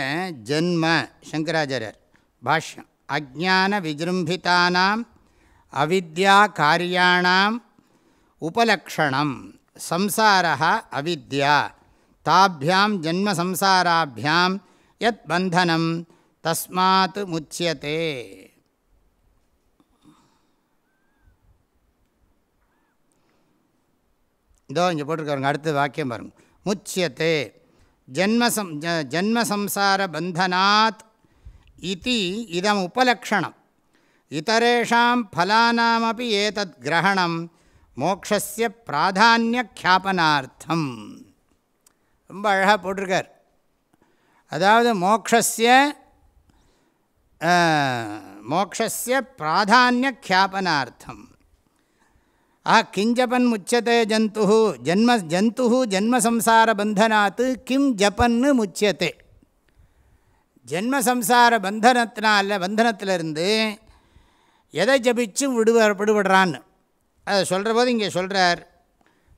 ஜென்ம சங்கராச்சாரியர் பாஷ்யம் அஜான விஜృంభితాனாம் அவித்யா காரியாணாம் உபலக்ஷணம். சம்சாரா அவித்யா. தாபியாம் ஜென்ம சம்சாராபியாம் யத் பந்தனம். தஸ்மாத் முச்சியதே. இதோ இங்கே போட்டிருக்காருங்க அடுத்த வாக்கியம் பாருங்க. முச்சியத்தே ஜன்மசம் ஜன்மசம்சார பந்தனாத் இது இதம் உபலக்ஷணம். இத்தரேஷாம் ஃபலானாமப்பி ஏதத் கிரகணம் மோக்ஷஸ்ய பிராதானிய கியாபனார்த்தம் ரொம்ப அழகாக போட்டிருக்கார். அதாவது மோக்ஷஸ்ய மோக்ஷஸ்ய பிராதானிய கியாபனார்த்தம் ஆ கிஞ்சபன் முச்சதே ஜந்து ஜன்ம ஜந்து ஜன்மசம்சார பந்தனாத்து கிம் ஜப்பன்னு முச்சியத்தை ஜென்மசம்சார பந்தனத்தினால பந்தனத்திலிருந்து எதை ஜபிச்சும் விடுவ விடுபடுறான்னு. அதை சொல்கிற போது இங்கே சொல்கிறார்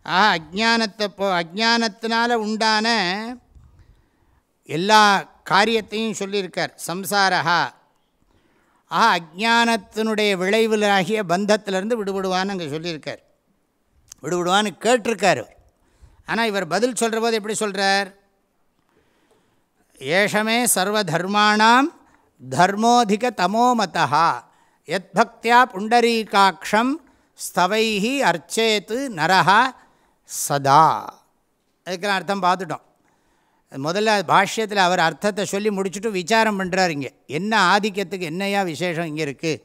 ஆஹா அஜானத்தை போ அஜானத்தினால் உண்டான எல்லா காரியத்தையும் சொல்லியிருக்கார். சம்சாரஹா. ஆஹா அஜானத்தினுடைய விளைவிலாகிய பந்தத்திலிருந்து விடுபடுவான்னு அங்கே சொல்லியிருக்கார். விடுபடுவான்னு கேட்டிருக்கார் ஆனால் இவர் பதில் சொல்கிற போது எப்படி சொல்கிறார் ஏஷமே சர்வதர்மாணாம் தர்மோதிக தமோமதா எத் பக்தியா புண்டரீகாட்சம் ஸ்தவைஹி அர்ச்சேத்து நரஹா சதா. அதுக்கெல்லாம் அர்த்தம் பார்த்துட்டோம். முதல்ல பாஷ்யத்தில் அவர் அர்த்தத்தை சொல்லி முடிச்சுட்டு விசாரம் பண்ணுறார் இங்கே. என்ன ஆதிக்கத்துக்கு என்னையா விசேஷம் இங்கே இருக்குது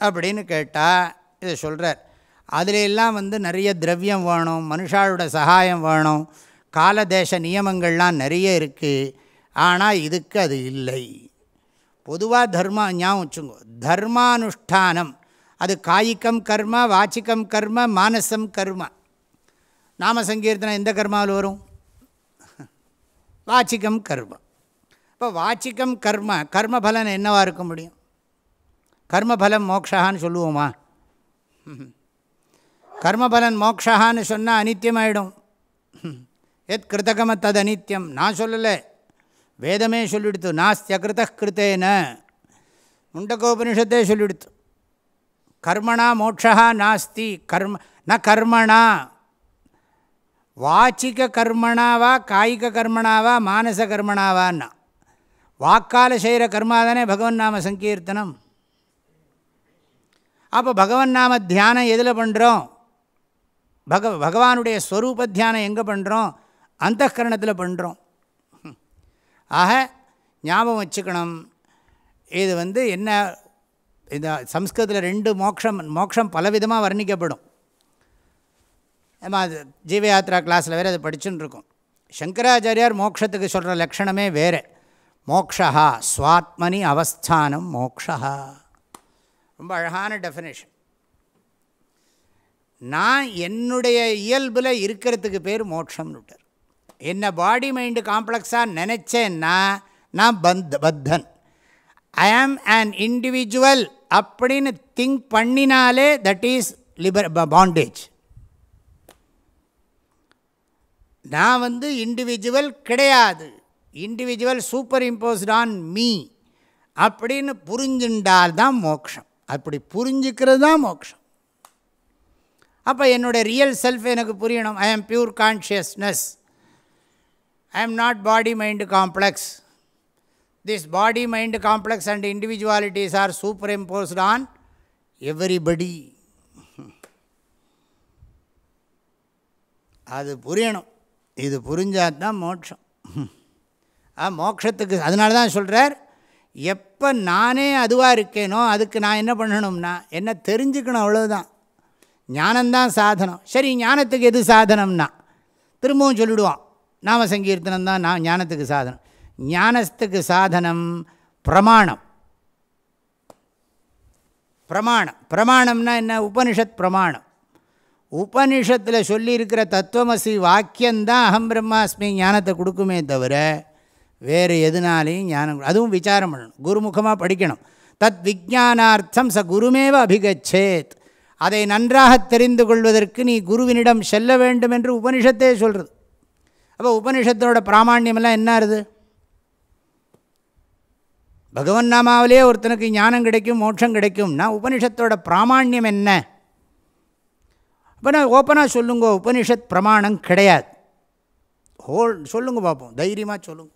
அப்படின்னு கேட்டால் இதை சொல்கிறார் அதில் எல்லாம் வந்து நிறைய திரவியம் வேணும் மனுஷாளோட சகாயம் வேணும் காலதேச நியமங்கள்லாம் நிறைய இருக்குது ஆனால் இதுக்கு அது இல்லை. பொதுவாக தர்மா ஞாபகம் வச்சுங்கோ. தர்மானுஷ்டானம். அது காய்கம் கர்மா வாச்சிக்கம் கர்ம மானசம் கர்ம. நாம சங்கீர்த்தனம் எந்த கர்மாவில் வரும்? வாச்சிக்கம் கர்மம் இப்போ வாச்சிக்கம் கர்ம கர்மபலன் என்னவாக இருக்க முடியும்? கர்மபலம் மோக்ஷான்னு சொல்லுவோமா? கர்மபலன் மோக்ஷான்னு சொன்னால் அனித்தியமாயிடும் எத் கிருத்தகம தது அனித்தியம் நான் சொல்லலை. வேதமே சொல்லிடுத்து நாஸ்திய கிருத கிருத்தேன. முண்டகோபனிஷத்தே சொல்லிடுத்து கர்மணா மோட்சா நாஸ்தி கர்ம ந கர்மணா. வாச்சிக கர்மணாவா காய்க கர்மணாவா மானச கர்மணாவான்னா? வாக்கால் செய்கிற கர்மா தானே பகவன் நாம சங்கீர்த்தனம். அப்போ பகவன் நாம தியானம் எதில் பண்ணுறோம் பக பகவானுடைய ஸ்வரூப தியானம் எங்கே பண்ணுறோம் அந்த கரணத்தில் பண்ணுறோம் ஆக ஞாபகம் வச்சுக்கணும். இது வந்து என்ன இந்த சம்ஸ்கிருதத்தில் ரெண்டு மோக்ஷம் மோக்ஷம் பலவிதமாக வர்ணிக்கப்படும். நம்ம அது ஜீவயாத்ரா கிளாஸில் வேறு அதை படிச்சுன்னு இருக்கும். சங்கராச்சாரியார் மோக்ஷத்துக்கு சொல்கிற லக்ஷணமே வேறு. மோக்ஷா ஸ்வாத்மனி அவஸ்தானம் மோக்ஷா ரொம்ப அழகான டெஃபினேஷன் நான் என்னுடைய இயல்பில் இருக்கிறதுக்கு பேர் மோட்சம்னு விட்டார் என்ன பாடி மைண்டு காம்ப்ளெக்ஸாக நினச்சேன்னா நான் பந்த் பத்தன். ஐ ஆம் அன் இண்டிவிஜுவல் அப்படின்னு திங்க் பண்ணினாலே தட் இஸ் லிபர் பாண்டேஜ் நான் வந்து இண்டிவிஜுவல் கிடையாது. Individual superimposed on me அப்படின்னு புரிஞ்சுண்டால் தான் மோக்ஷம். அப்படி புரிஞ்சுக்கிறது தான் மோக்ஷம். அப்போ என்னுடைய ரியல் செல்ஃப் எனக்கு புரியணும். ஐ ஆம் pure consciousness I am not body mind complex this body mind complex and individualities are superimposed on everybody அது புரியணும். இது புரிஞ்சால் தான் மோட்சம். ஆ மோட்சத்துக்கு அதனால தான் சொல்கிறார் எப்போ நானே அதுவாக இருக்கேனோ அதுக்கு நான் என்ன பண்ணணும்னா என்ன தெரிஞ்சுக்கணும் அவ்வளோதான் ஞானந்தான் சாதனம். சரி ஞானத்துக்கு எது சாதனம்னா திரும்பவும் சொல்லிவிடுவான் நாம சங்கீர்த்தனம் தான் நான் ஞானத்துக்கு சாதனம். ஞானத்துக்கு சாதனம் பிரமாணம். பிரமாணம். பிரமாணம்னா என்ன? உபனிஷத் பிரமாணம். உபனிஷத்தில் சொல்லியிருக்கிற தத்துவமசி வாக்கியந்தான் அகம் பிரம்மாஸ்மி ஞானத்தை கொடுக்குமே தவிர வேறு எதுனாலையும் ஞானம் அதுவும் விசாரம் பண்ணணும். குருமுகமாக படிக்கணும். தத் விஜானார்த்தம் ச குருமேவ அபிகச்சேத். அதை நன்றாக தெரிந்து கொள்வதற்கு நீ குருவினிடம் செல்ல வேண்டும் என்று உபனிஷத்தே சொல்கிறது அப்போ உபனிஷத்தோட பிராமாண்யமெல்லாம் என்ன இருது பகவன் நாமாவிலே ஒருத்தனுக்கு ஞானம் கிடைக்கும் மோட்சம் கிடைக்கும்னா உபனிஷத்தோட பிராமாண்யம் என்ன? அப்போ நான் ஓப்பனாக சொல்லுங்க உபனிஷத் பிரமாணம் கிடையாது. ஹோல் சொல்லுங்க பார்ப்போம் தைரியமாக சொல்லுங்க.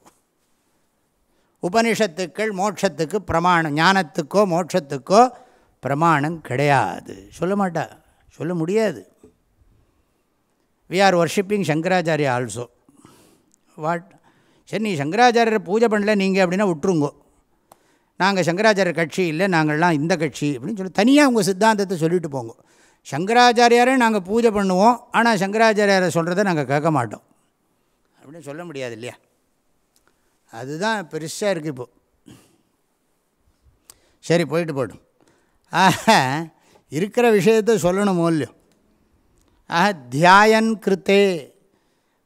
உபனிஷத்துக்கள் மோட்சத்துக்கு பிரமாணம் ஞானத்துக்கோ மோட்சத்துக்கோ பிரமாணம் கிடையாது. சொல்ல மாட்டா சொல்ல முடியாது. We are worshipping Shankaracharya also what? சரி நீ சங்கராச்சாரியரை பூஜை பண்ணல நீங்கள் அப்படின்னா விட்டுருங்கோ. நாங்கள் சங்கராச்சாரியர் கட்சி இல்லை நாங்கள்லாம் இந்த கட்சி அப்படின்னு சொல்லி தனியாக உங்கள் சித்தாந்தத்தை சொல்லிட்டு போங்க. சங்கராச்சாரியாரே நாங்கள் பூஜை பண்ணுவோம் ஆனால் சங்கராச்சாரியாரை சொல்கிறத நாங்கள் கேட்க மாட்டோம். அப்படின்னு சொல்ல முடியாது இல்லையா? அதுதான் பெருசாக இருக்குது இப்போது சரி போயிட்டு போய்டும் ஆக இருக்கிற விஷயத்தை சொல்லணும் மூல்யம் ஆக தியாயன் கிருத்தே.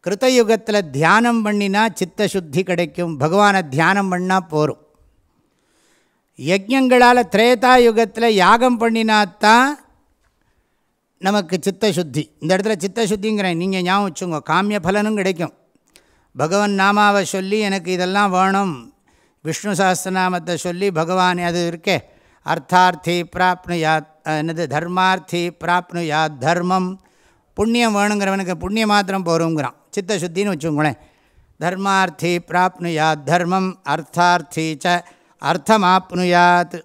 கிருத்தயுகத்தில் தியானம் பண்ணினா சித்த சுத்தி கிடைக்கும். பகவானை தியானம் பண்ணால் போகும் யஜ்யங்களால் திரேதா யுகத்தில் யாகம் பண்ணினாத்தான் நமக்கு சித்த சுத்தி இந்த இடத்துல சித்த சுத்திங்கிறேன் நீங்கள் ஞாபகம் வச்சுங்க காமிய பலனும் கிடைக்கும். பகவன் நாமாவை சொல்லி எனக்கு இதெல்லாம் வேணும். விஷ்ணு சஹஸ்திரநாமத்தை சொல்லி பகவான் அது இருக்கே. அர்த்தார்த்தி பிராப்னுயாத் என்னது தர்மார்த்தி பிராப்னுயாத் தர்மம். புண்ணியம் வேணுங்கிறவனுக்கு புண்ணியம் மாத்திரம் போகிறோங்கிறான் சித்த சுத்தின்னு வச்சுக்கோங்களேன். தர்மார்த்தி பிராப்னுயாத் தர்மம் அர்த்தார்த்தி ச அர்த்தமாப்னுயாத்.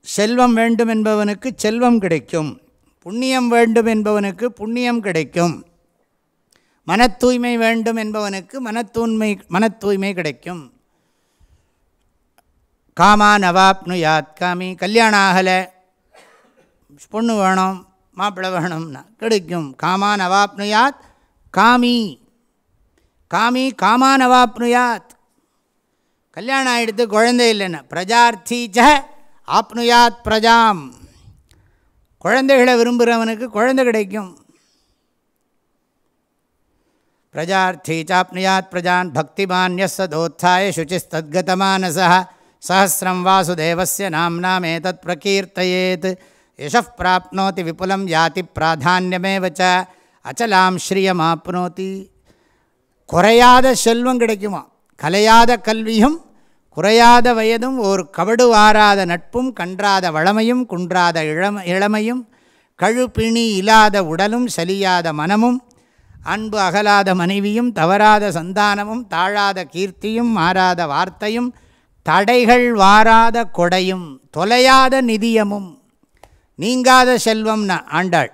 செல்வம் வேண்டும் என்பவனுக்கு செல்வம் கிடைக்கும். புண்ணியம் வேண்டும் என்பவனுக்கு புண்ணியம் கிடைக்கும். மன தூய்மை வேண்டும் என்பவனுக்கு மனத்தூய்மை மன தூய்மை கிடைக்கும். காமா நவாப்னுயாத் காமி கல்யாணம் ஆகலை பொண்ணு வேணும் மாப்பிள்ளை வேணும்னா கிடைக்கும். காமா நவாப்னு யாத் காமி. காமி காமானவாப்னுயாத். கல்யாணம் ஆகிடுத்து குழந்தை இல்லைன்னா. பிரஜார்த்தி ஆப்னுயாத் பிரஜாம். குழந்தைகளை விரும்புகிறவனுக்கு குழந்தை கிடைக்கும். பிரஜார்த்தி சாப்னுயாத் பிரஜான் பக்திமான் யசதோத்தாய சுச்சிஸ்தத்கதமானசா. சஹசிரம் வாசுதேவஸ்ய நாம்னாம் ஏதத் பிரகீர்த்தயேத். யசப் பிராப்னோதி விபுலம் யாதி பிராதான்யமேவ அச்சலாம் ஸ்ரீயமாப்னோத்தி குறையாத செல்வம் கிடைக்குமா? கலையாத கல்வியும் குறையாத வயதும் ஓர் கவடு வாராத நட்பும் கன்றாத வளமையும் குன்றாத இளம இளமையும் கழுப்பிணி இல்லாத உடலும் சலியாத மனமும் அன்பு அகலாத மனைவியும் தவறாத சந்தானமும் தாழாத கீர்த்தியும் மாறாத வார்த்தையும் தடைகள் வாராத கொடையும் தொலையாத நிதியமும் நீங்காத செல்வம்னா ஆண்டாள்.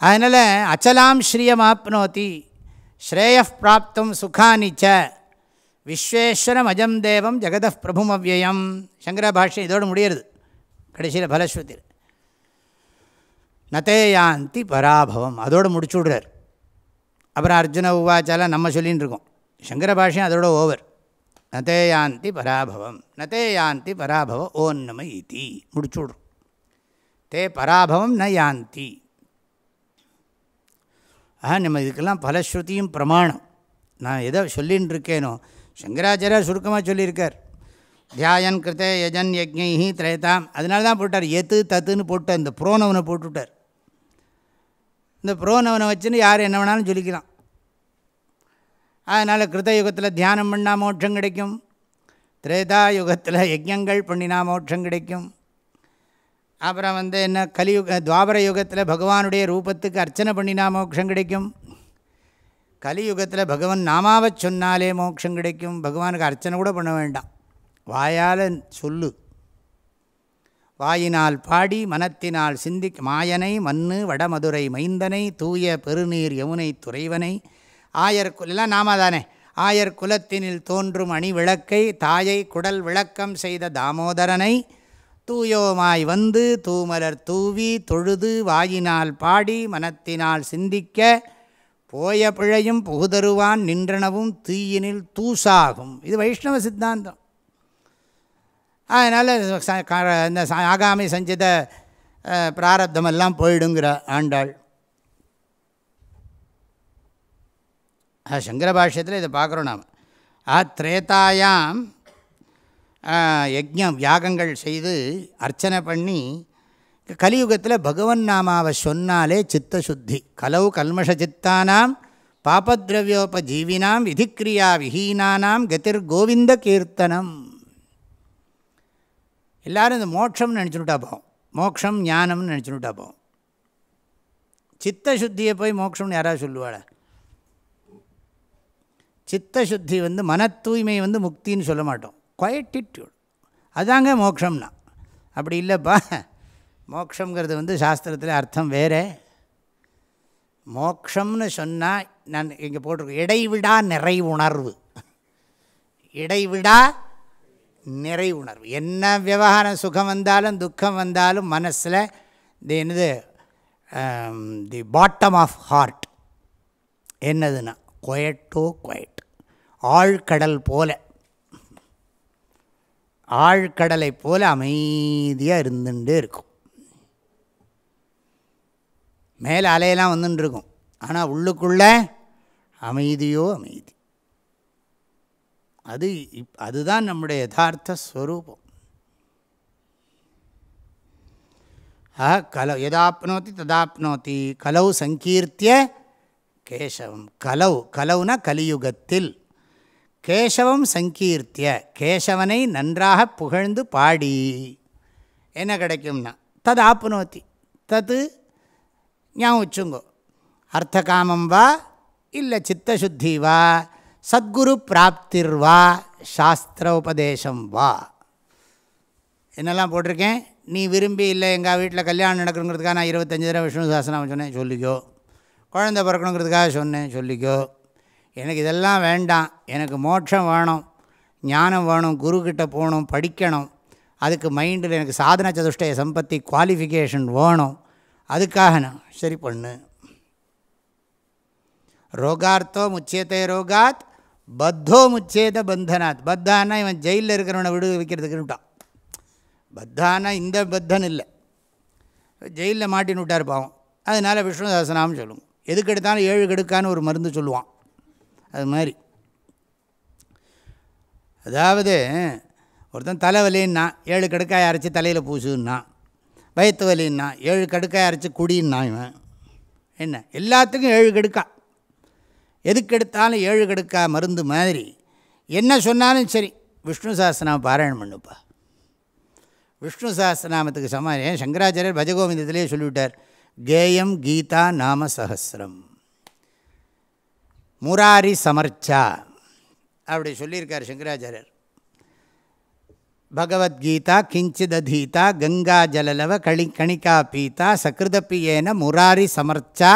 அதனால் அச்சலாம் ஸ்ரீயம் ஆப்னோதி ஸ்ரேய பிராப்தம் சுகானிச்ச விஸ்வேஸ்வரம் அஜம் தேவம் ஜெகத பிரபும் அவ்வயம் சங்கர பாஷ்யம் இதோடு முடியறது கடைசியில் பலஸ்ருதி நதேயாந்தி பராபவம் அதோடு முடிச்சு விடுறார். அப்புறம் அர்ஜுன உவாச்சாலாம் நம்ம சொல்லின்னு இருக்கோம். சங்கர பாஷ்யம் அதோட ஓவர். நதேயாந்தி பராபவம் நதேயாந்தி பராபவ ஓன்னம இதி. முடிச்சு விடுறோம். தே பராபவம் ந யாந்தி. ஆஹா நம்ம இதுக்கெல்லாம் பலஸ்ருதியும் பிரமாணம். நான் எதை சொல்லின்னு இருக்கேனோ சங்கராச்சாரியார் சுருக்கமாக சொல்லியிருக்கார். தியாயன் கிருத்த யஜன் யஜ்ஞி திரேதாம். அதனால தான் போட்டார். எத்து தத்துன்னு போட்டு அந்த புரோனவனை போட்டுவிட்டார் இந்த புரோனவனை வச்சுன்னு யார் என்ன வேணாலும் சொல்லிக்கலாம். அதனால் கிருத யுகத்தில் தியானம் பண்ணால் மோட்சம் கிடைக்கும். திரேதா யுகத்தில் யஜ்யங்கள் பண்ணினா மோட்சம் கிடைக்கும். அப்புறம் வந்து என்ன கலியுக துவாபர யுகத்தில் பகவானுடைய ரூபத்துக்கு அர்ச்சனை பண்ணினா மோட்சம் கிடைக்கும். கலியுகத்தில் பகவான் நாமாவை சொன்னாலே மோட்சம் கிடைக்கும். பகவானுக்கு அர்ச்சனை கூட பண்ண வேண்டாம். வாயால் சொல்லு. வாயினால் பாடி மனத்தினால் சிந்தி மாயனை மண்ணு வடமதுரை மைந்தனை தூய பெருநீர் யமுனை துறைவனை ஆயர் எல்லாம் நாம தானே. ஆயர் குலத்தினில் தோன்றும் அணி விளக்கை தாயை குடல் விளக்கம் செய்த தாமோதரனை தூயோமாய் வந்து தூமலர் தூவி தொழுது வாயினால் பாடி மனத்தினால் சிந்திக்க போய பிழையும் புகுதருவான் நின்றனவும் தீயினில் தூசாகும். இது வைஷ்ணவ சித்தாந்தம். அதனால் இந்த ஆகாமி சஞ்சித பிராரப்தமெல்லாம் போயிடுங்கிற ஆண்டாள். சங்கர பாஷ்யத்தில் இதை பார்க்குறோம் நாம். ஆ திரேதாயாம் யஜ்யம் யாகங்கள் செய்து அர்ச்சனை பண்ணி கலியுகத்தில் பகவன் நாமாவை சொன்னாலே சித்த சுத்தி கலவு கல்மஷ சித்தானாம் பாபத்ரவியோபஜீவினாம் விதிக்கிரியா விஹீனானாம் கதிர் கோவிந்த கீர்த்தனம். எல்லோரும் இந்த மோட்சம்னு நினச்சினுட்டா போகும். மோட்சம் ஞானம்னு நினச்சுட்டா போகும். சித்தசுத்தியை போய் மோட்சம்னு யாராவது சொல்லுவாள்? சித்தசுத்தி வந்து மன தூய்மை வந்து முக்தின்னு சொல்ல மாட்டோம். குவைட்டிட்யூட் அதாங்க மோக்ஷம்னா. அப்படி இல்லைப்பா. மோக்ஷங்கிறது வந்து சாஸ்திரத்தில் அர்த்தம் வேறு. மோக்ஷம்னு சொன்னால் நான் இங்கே போட்டிருக்கேன். இடைவிடா நிறைவுணர்வு. இடைவிடா நிறைவுணர்வு. என்ன விவகாரம் சுகம் வந்தாலும் துக்கம் வந்தாலும் மனசில் தி என்னது தி பாட்டம் ஆஃப் ஹார்ட் என்னதுன்னா கொயட்டோ கொயட் ஆழ்கடல் போல. ஆழ்கடலை போல அமைதியாக இருந்துட்டு இருக்கும். மேலே அலையெல்லாம் வந்துட்டுருக்கும் ஆனால் உள்ளுக்குள்ளே அமைதியோ அமைதி. அது இப் அதுதான் நம்முடைய யதார்த்த ஸ்வரூபம். ஆ கல எதாப்னோத்தி ததாப்னோத்தி கலவு சங்கீர்த்திய கேசவம். கலவு கலவுனா கலியுகத்தில். கேசவம் சங்கீர்த்திய கேசவனை நன்றாக புகழ்ந்து பாடி. என்ன கிடைக்கும்னா தது ஆப்னோத்தி தது ஞாபகம் வச்சுங்கோ. அர்த்தகாமம் வா இல்லை சித்தசுத்தி வா சத்குரு பிராப்திர் வா சாஸ்திர உபதேசம் வா. என்னெல்லாம் போட்டிருக்கேன்? நீ விரும்பி இல்லை எங்கள் வீட்டில் கல்யாணம் நடக்கணுங்கிறதுக்காக நான் இருபத்தஞ்சி தடவை விஷ்ணு சாசனம் சொன்னேன் சொல்லிக்கோ. குழந்தை பிறக்கணுங்கிறதுக்காக சொன்னேன் சொல்லிக்கோ. எனக்கு இதெல்லாம் வேண்டாம். எனக்கு மோட்சம் வேணும். ஞானம் வேணும். குருக்கிட்ட போகணும். படிக்கணும். அதுக்கு மைண்டில் எனக்கு சாதன சதுஷ்டய சம்பத்தி குவாலிஃபிகேஷன் வேணும். அதுக்காக நான் சரி பண்ணு. ரோகார்த்தோ முச்சியத்தை ரோகாத் பத்தோ முச்சேத பந்தனாத். பத்தானா இவன் ஜெயிலில் இருக்கிறவனை விடு வைக்கிறதுக்குன்ட்டான் பத்தானா இந்த பத்தன் இல்லை. ஜெயிலில் மாட்டின்னு விட்டார் பாவம். அதனால் விஷ்ணு சாசனாம்னு சொல்லுவோம் எதுக்கு எடுத்தாலும் ஏழு கெடுக்கான்னு ஒரு மருந்து சொல்லுவான். அது மாதிரி அதாவது ஒருத்தன் தலைவலின்னா ஏழு கடுக்காய் அரைச்சி தலையில் பூசுன்னா வயிற்று வலின்னா ஏழு கடுக்காய் அரைச்சி குடின்னா இவன் என்ன? எல்லாத்துக்கும் ஏழு கடுக்கா. எதுக்கு எடுத்தாலும் ஏழு கடுக்கா மருந்து மாதிரி. என்ன சொன்னாலும் சரி. விஷ்ணு சாஸ்திரநாம பாராயணம் பண்ணுப்பா. விஷ்ணு சாஸ்திரநாமத்துக்கு சமாளி சங்கராச்சாரியர் பஜகோவிந்தத்திலே சொல்லிவிட்டார். கேயம் கீதா நாம சஹசிரம் முராரி சமர்ச்சா அப்படி சொல்லியிருக்கார் சங்கராச்சாரியர். பகவத்கீதா கிஞ்சிதீதா கங்கா ஜலலவ கணி கணிகா பீதா சகிருதப்பியேன முராரி சமர்ச்சா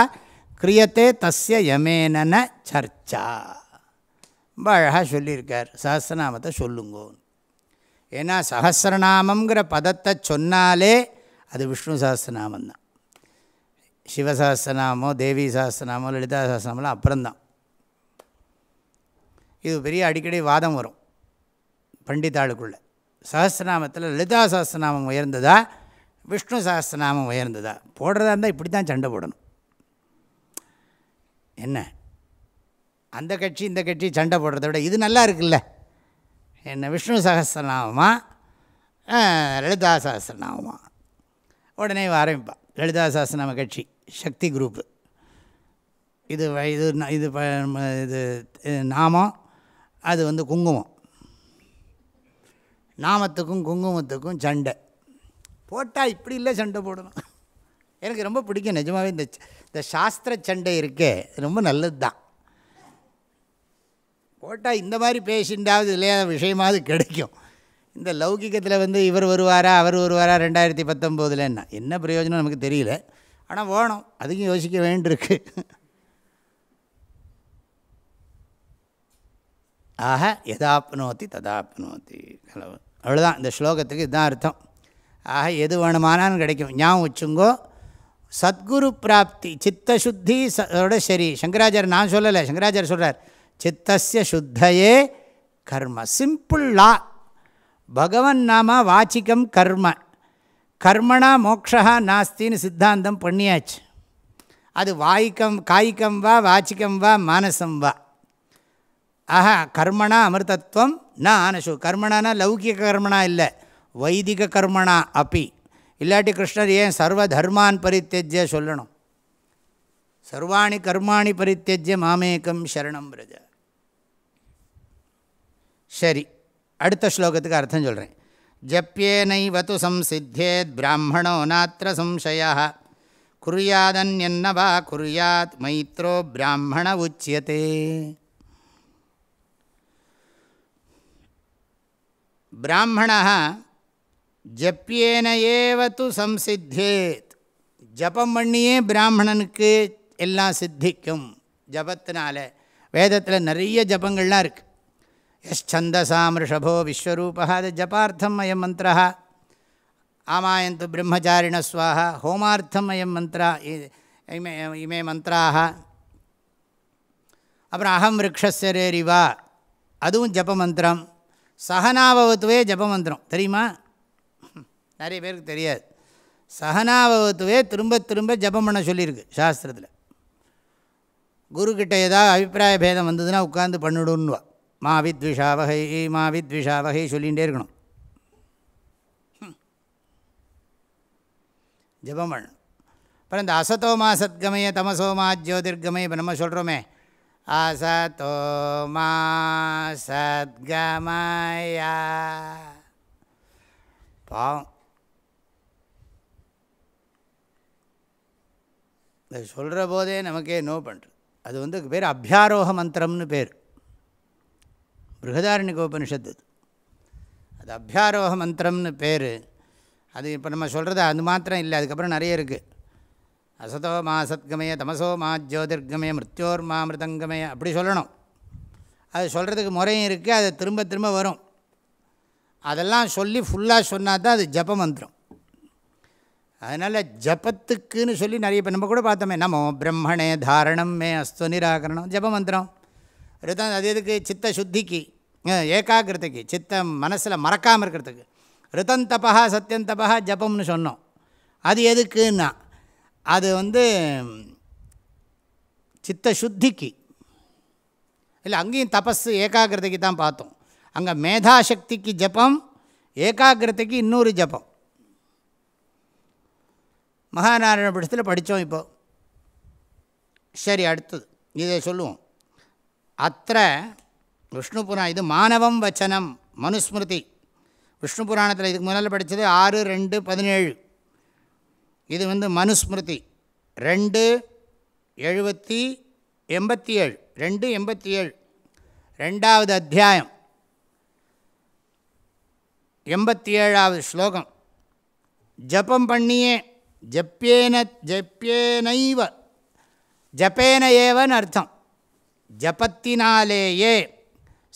கிரியத்தே தஸ்ய யமேனன சர்ச்சா. ரொம்ப அழகாக சொல்லியிருக்கார். சஹசிரநாமத்தை சொல்லுங்கோ ஏன்னா சஹசிரநாமங்கிற பதத்தை சொன்னாலே அது விஷ்ணு சஹசிரநாமந்தான் சிவசஹசிரநாமோ தேவி சஹசிரநாமோ லலிதா சஹசிரநாமெல்லாம் அப்புறம்தான். இது பெரிய அடிக்கடி வாதம் வரும் பண்டிதாளுக்குள்ள. சஹஸ்ரநாமத்தில் லலிதா சஹசிரநாமம் உயர்ந்ததா? விஷ்ணு சஹஸ்ரநாமம் உயர்ந்ததா? போடுறதா இருந்தால் இப்படி தான் சண்டை போடணும். என்ன? அந்த கட்சி இந்த கட்சி சண்டை போடுறத விட இது நல்லா இருக்குல்ல? என்ன விஷ்ணு சஹசிரநாமமா லலிதா சஹசிரநாமமா உடனே ஆரம்பிப்பான் லலிதா சஹசிரநாம கட்சி சக்தி குரூப்பு. இது வ- இது இது இது நாமம் அது வந்து குங்குமம். நாமத்துக்கும் குங்குமத்துக்கும் சண்டை. போட்டால் இப்படி இல்லை சண்டை போடணும். எனக்கு ரொம்ப பிடிக்கும். நிஜமாகவே இந்த இந்த சாஸ்திர சண்டை இருக்கே ரொம்ப நல்லது தான் போட்டால் இந்த மாதிரி பேசிண்டாவது இல்லையா விஷயமாவது கிடைக்கும். இந்த லௌகிகத்தில் வந்து இவர் வருவாரா அவர் வருவாரா ரெண்டாயிரத்தி பத்தொம்போதில் என்ன என்ன பிரயோஜனம் நமக்கு தெரியல. ஆனால் வேணும். அதுக்கும் யோசிக்க வேண்டியிருக்கு. ஆக எதாப்னோத்தி ததாப்னோத்தி கலவு அவ்வளோதான் இந்த ஸ்லோகத்துக்கு இதுதான் அர்த்தம். ஆக எது வேணுமானாலும் கிடைக்கும். ஞாபகம் வச்சுங்கோ. சத்குரு பிராப்தி சித்தசுத்தி சுத்தி அதோட சரி. சங்கராச்சாரியர் நான் சொல்லலை. சங்கராச்சாரியர் சொல்கிறார் சித்தசிய சுத்தையே கர்ம. சிம்பிள் லா பகவன் நாம வாச்சிக்கம் கர்ம. கர்மணா மோக்ஷா நாஸ்தின்னு சித்தாந்தம் பண்ணியாச்சு. அது வாய்க்கம் காய்க்கம் வா வாச்சிக்கம் வா மானசம் வா. ஆஹா கர்மணா அமிர்தத்வம் ந ஆனசு கர்மணானா லௌகிக கர்மனா இல்லை வைதிக கர்மணா அப்பி. இல்லாட்டி கிருஷ்ணர் ஏன் சர்வ தர்மான் பரித்தெஜ்ய சொல்லணும்? சர்வாணி கர்மாணி பரித்தெஜ்ய மாமேகம் சரணம் பிரஜ. சரி அடுத்த ஸ்லோகத்துக்கு அர்த்தம் சொல்கிறேன் ஜப்பியேனைவது சம்சித்தேத் பிராமணோ நாத்திர சம்சய. குரியாதன்யன்ன வா குரியாத் மைத்ரோ பிராமண உச்சியதே. பிராமணா ஜப்பியேன ஏவ சம்சித்தேத். ஜபம் பண்ணியே பிராமணனுக்கு எல்லாம் சித்திக்கும் ஜபத்தினால. வேதத்தில் நிறைய ஜபங்கள்லாம் இருக்குது எஸ் சந்தசாம் ரிஷபோ விஸ்வரூபா அது ஜபார்த்தம் அயம் மந்திரா ஆமாயந்து பிரம்மச்சாரிண ஸ்வாஹா ஹோமார்த்தம் அயம் மந்திரா இமே இமே மந்திராக அப்புறம் அகம் விரக்ஷஸ்ய அதுவும் ஜப மந்திரம். சகனாபவத்துவே ஜபமந்திரம். தெரியுமா? நிறைய பேருக்கு தெரியாது. சகனாபவத்துவே திரும்ப திரும்ப ஜபம் பண்ண சொல்லியிருக்கு சாஸ்திரத்தில். குருக்கிட்ட ஏதாவது அபிப்பிராய பேதம் வந்ததுன்னா உட்காந்து பண்ணிடுன்னுவா. மா வித்விஷாவகை மா வித்விஷாவகை சொல்லிகிட்டே இருக்கணும். ஜபம் பண்ணணும். அப்புறம் இந்த அசதோமா சத்கமய தமசோமா ஜோதிர்கமய இப்போ நம்ம சொல்கிறோமே அசதோமா சத்கமயா பாவம் அது சொல்கிற போதே நமக்கே நோ பண்ணுறது அது வந்து பேர் அபியாரோக மந்திரம்னு பேர். பிருகதாரணிக உபனிஷத்து அது. அது அபியாரோக மந்திரம்னு பேர். அது இப்போ நம்ம சொல்கிறது அது மாத்திரம் இல்லை அதுக்கப்புறம் நிறைய இருக்குது அசதோ மா சத்கமய தமசோ மா ஜோதிர்கமய மிருத்யோர் மா மிருதங்கமய அப்படி சொல்லணும். அது சொல்கிறதுக்கு முறையும் இருக்குது அது திரும்ப திரும்ப வரும். அதெல்லாம் சொல்லி ஃபுல்லாக சொன்னால் தான் அது ஜப மந்திரம். அதனால் ஜபத்துக்குன்னு சொல்லி நிறைய இப்போ நம்ம கூட பார்த்தோமே நமோ பிரம்மணே தாரணம் மே அஸ்து நிராகரணம் ஜப மந்திரம். ரிதம் அது எதுக்கு? சித்த சுத்திக்கு. ஏகாகிரத்துக்கு ஏகாகிரதைக்கு சித்தம் மனசில் மறக்காமல் இருக்கிறதுக்கு. ரிதந்தபா சத்தியந்தபா ஜபம்னு சொன்னோம். அது எதுக்குன்னா அது வந்து சித்த சுத்திக்கு இல்லை அங்கேயும் தபஸ் ஏகாகிரதைக்கு தான் பார்த்தோம். அங்கே மேதாசக்திக்கு ஜபம் ஏகாகிரதைக்கு இன்னொரு ஜபம். மகாநாராயண படத்தில் படித்தோம் இப்போ. சரி அடுத்தது. இதை சொல்லுவோம். அத்த விஷ்ணு புராணம் இது மாணவம் வச்சனம் மனுஸ்மிருதி. விஷ்ணு புராணத்தில் இதுக்கு முன்னால் படித்தது ஆறு ரெண்டு பதினேழு. இது வந்து மனுஸ்மிருதி. ரெண்டு எழுபத்தி எண்பத்தி ஏழு. ரெண்டு எண்பத்தி ஏழு. ரெண்டாவது அத்தியாயம். எண்பத்தி ஏழாவது ஸ்லோகம். ஜபம் பண்ணியே ஜப்பியேன ஜப்பியேனைவ ஜப்பேன ஏவன் அர்த்தம். ஜபத்தினாலேயே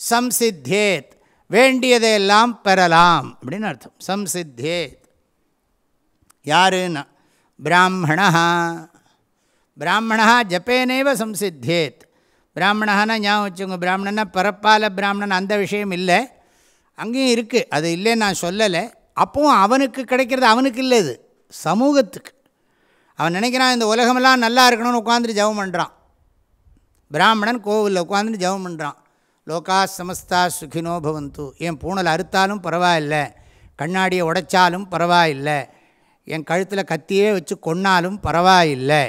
சம்சித்தேத் வேண்டியதையெல்லாம் பெறலாம் அப்படின்னு அர்த்தம். சம்சித்தேத். யாருன்னா? பிராமணா பிராமணா ஜப்பேனேவ சம்சித்தேத் பிராமணானா ஞாபகம் வச்சுங்க பிராமணன்னா பிறப்பால் பிராமணன் அந்த விஷயம் இல்லை। அங்கேயும் இருக்குது அது இல்லைன்னு நான் சொல்லலை। அப்பவும் அவனுக்கு கிடைக்கிறது அவனுக்கு இல்லை இது சமூகத்துக்கு. அவன் நினைக்கிறான் இந்த உலகமெல்லாம் நல்லா இருக்கணும்னு உட்காந்துட்டு ஜெபம் பண்ணுறான் பிராமணன் கோவிலில் உட்காந்துட்டு ஜெபம் பண்ணுறான் லோகா சமஸ்தா சுகினோ பவந்து. என் பூணல் அறுத்தாலும் பரவாயில்லை. கண்ணாடியை உடைச்சாலும் பரவாயில்லை. என் கழுத்தில் கத்தியே வச்சு கொன்னாலும் பரவாயில்லை.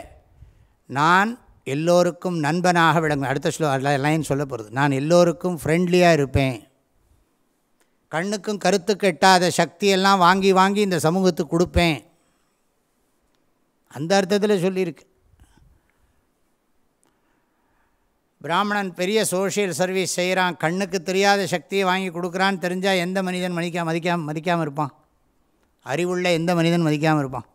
நான் எல்லோருக்கும் நண்பனாக விளங்கு அடுத்த ஸ்லோ லைன் சொல்ல போகிறது நான் எல்லோருக்கும் ஃப்ரெண்ட்லியாக இருப்பேன். கண்ணுக்கும் கருத்துக்கு எட்டாத சக்தியெல்லாம் வாங்கி வாங்கி இந்த சமூகத்துக்கு கொடுப்பேன். அந்த அர்த்தத்தில் சொல்லியிருக்கு. பிராமணன் பெரிய சோஷியல் சர்வீஸ் செய்கிறான் கண்ணுக்கு தெரியாத சக்தியை வாங்கி கொடுக்குறான்னு தெரிஞ்சால் எந்த மனிதன் மதிக்காம மதிக்காம மதிக்காமல் இருப்பான்? அறிவுள்ள எந்த மனிதன் மதிக்காமல் இருப்பான்.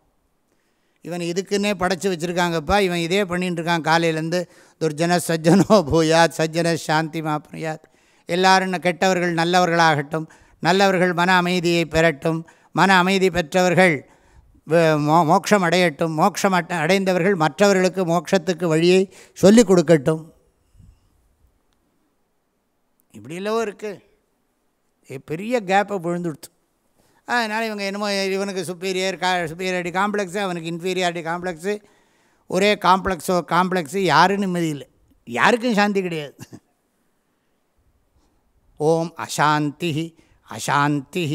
இவன் இதுக்குன்னே படைச்சி வச்சுருக்காங்கப்பா இவன் இதே பண்ணிட்டு இருக்கான். காலையிலேருந்து துர்ஜன சஜ்ஜனோ பூயாத் சஜ்ஜன சாந்தி மாப்னுயாத் எல்லாரும் கெட்டவர்கள் நல்லவர்களாகட்டும் நல்லவர்கள் மன அமைதியை பெறட்டும் மன அமைதி பெற்றவர்கள் மோ மோட்சம் அடையட்டும் மோட்சம் அட்ட அடைந்தவர்கள் மற்றவர்களுக்கு மோட்சத்துக்கு வழியை சொல்லிக் கொடுக்கட்டும். இப்படி இல்லவோ இருக்குது பெரிய கேப்பை விழுந்துடுத்து. அதனால் இவங்க என்னமோ இவனுக்கு சுப்பீரியர் கா சுப்பீரியாரிட்டி காம்ப்ளெக்ஸு அவனுக்கு இன்ஃபீரியாரிட்டி காம்ப்ளெக்ஸு ஒரே காம்ப்ளெக்ஸோ காம்ப்ளெக்ஸு யாரும் நிம்மதி இல்லை. யாருக்கும் சாந்தி கிடையாது. ஓம் அசாந்தி அசாந்தி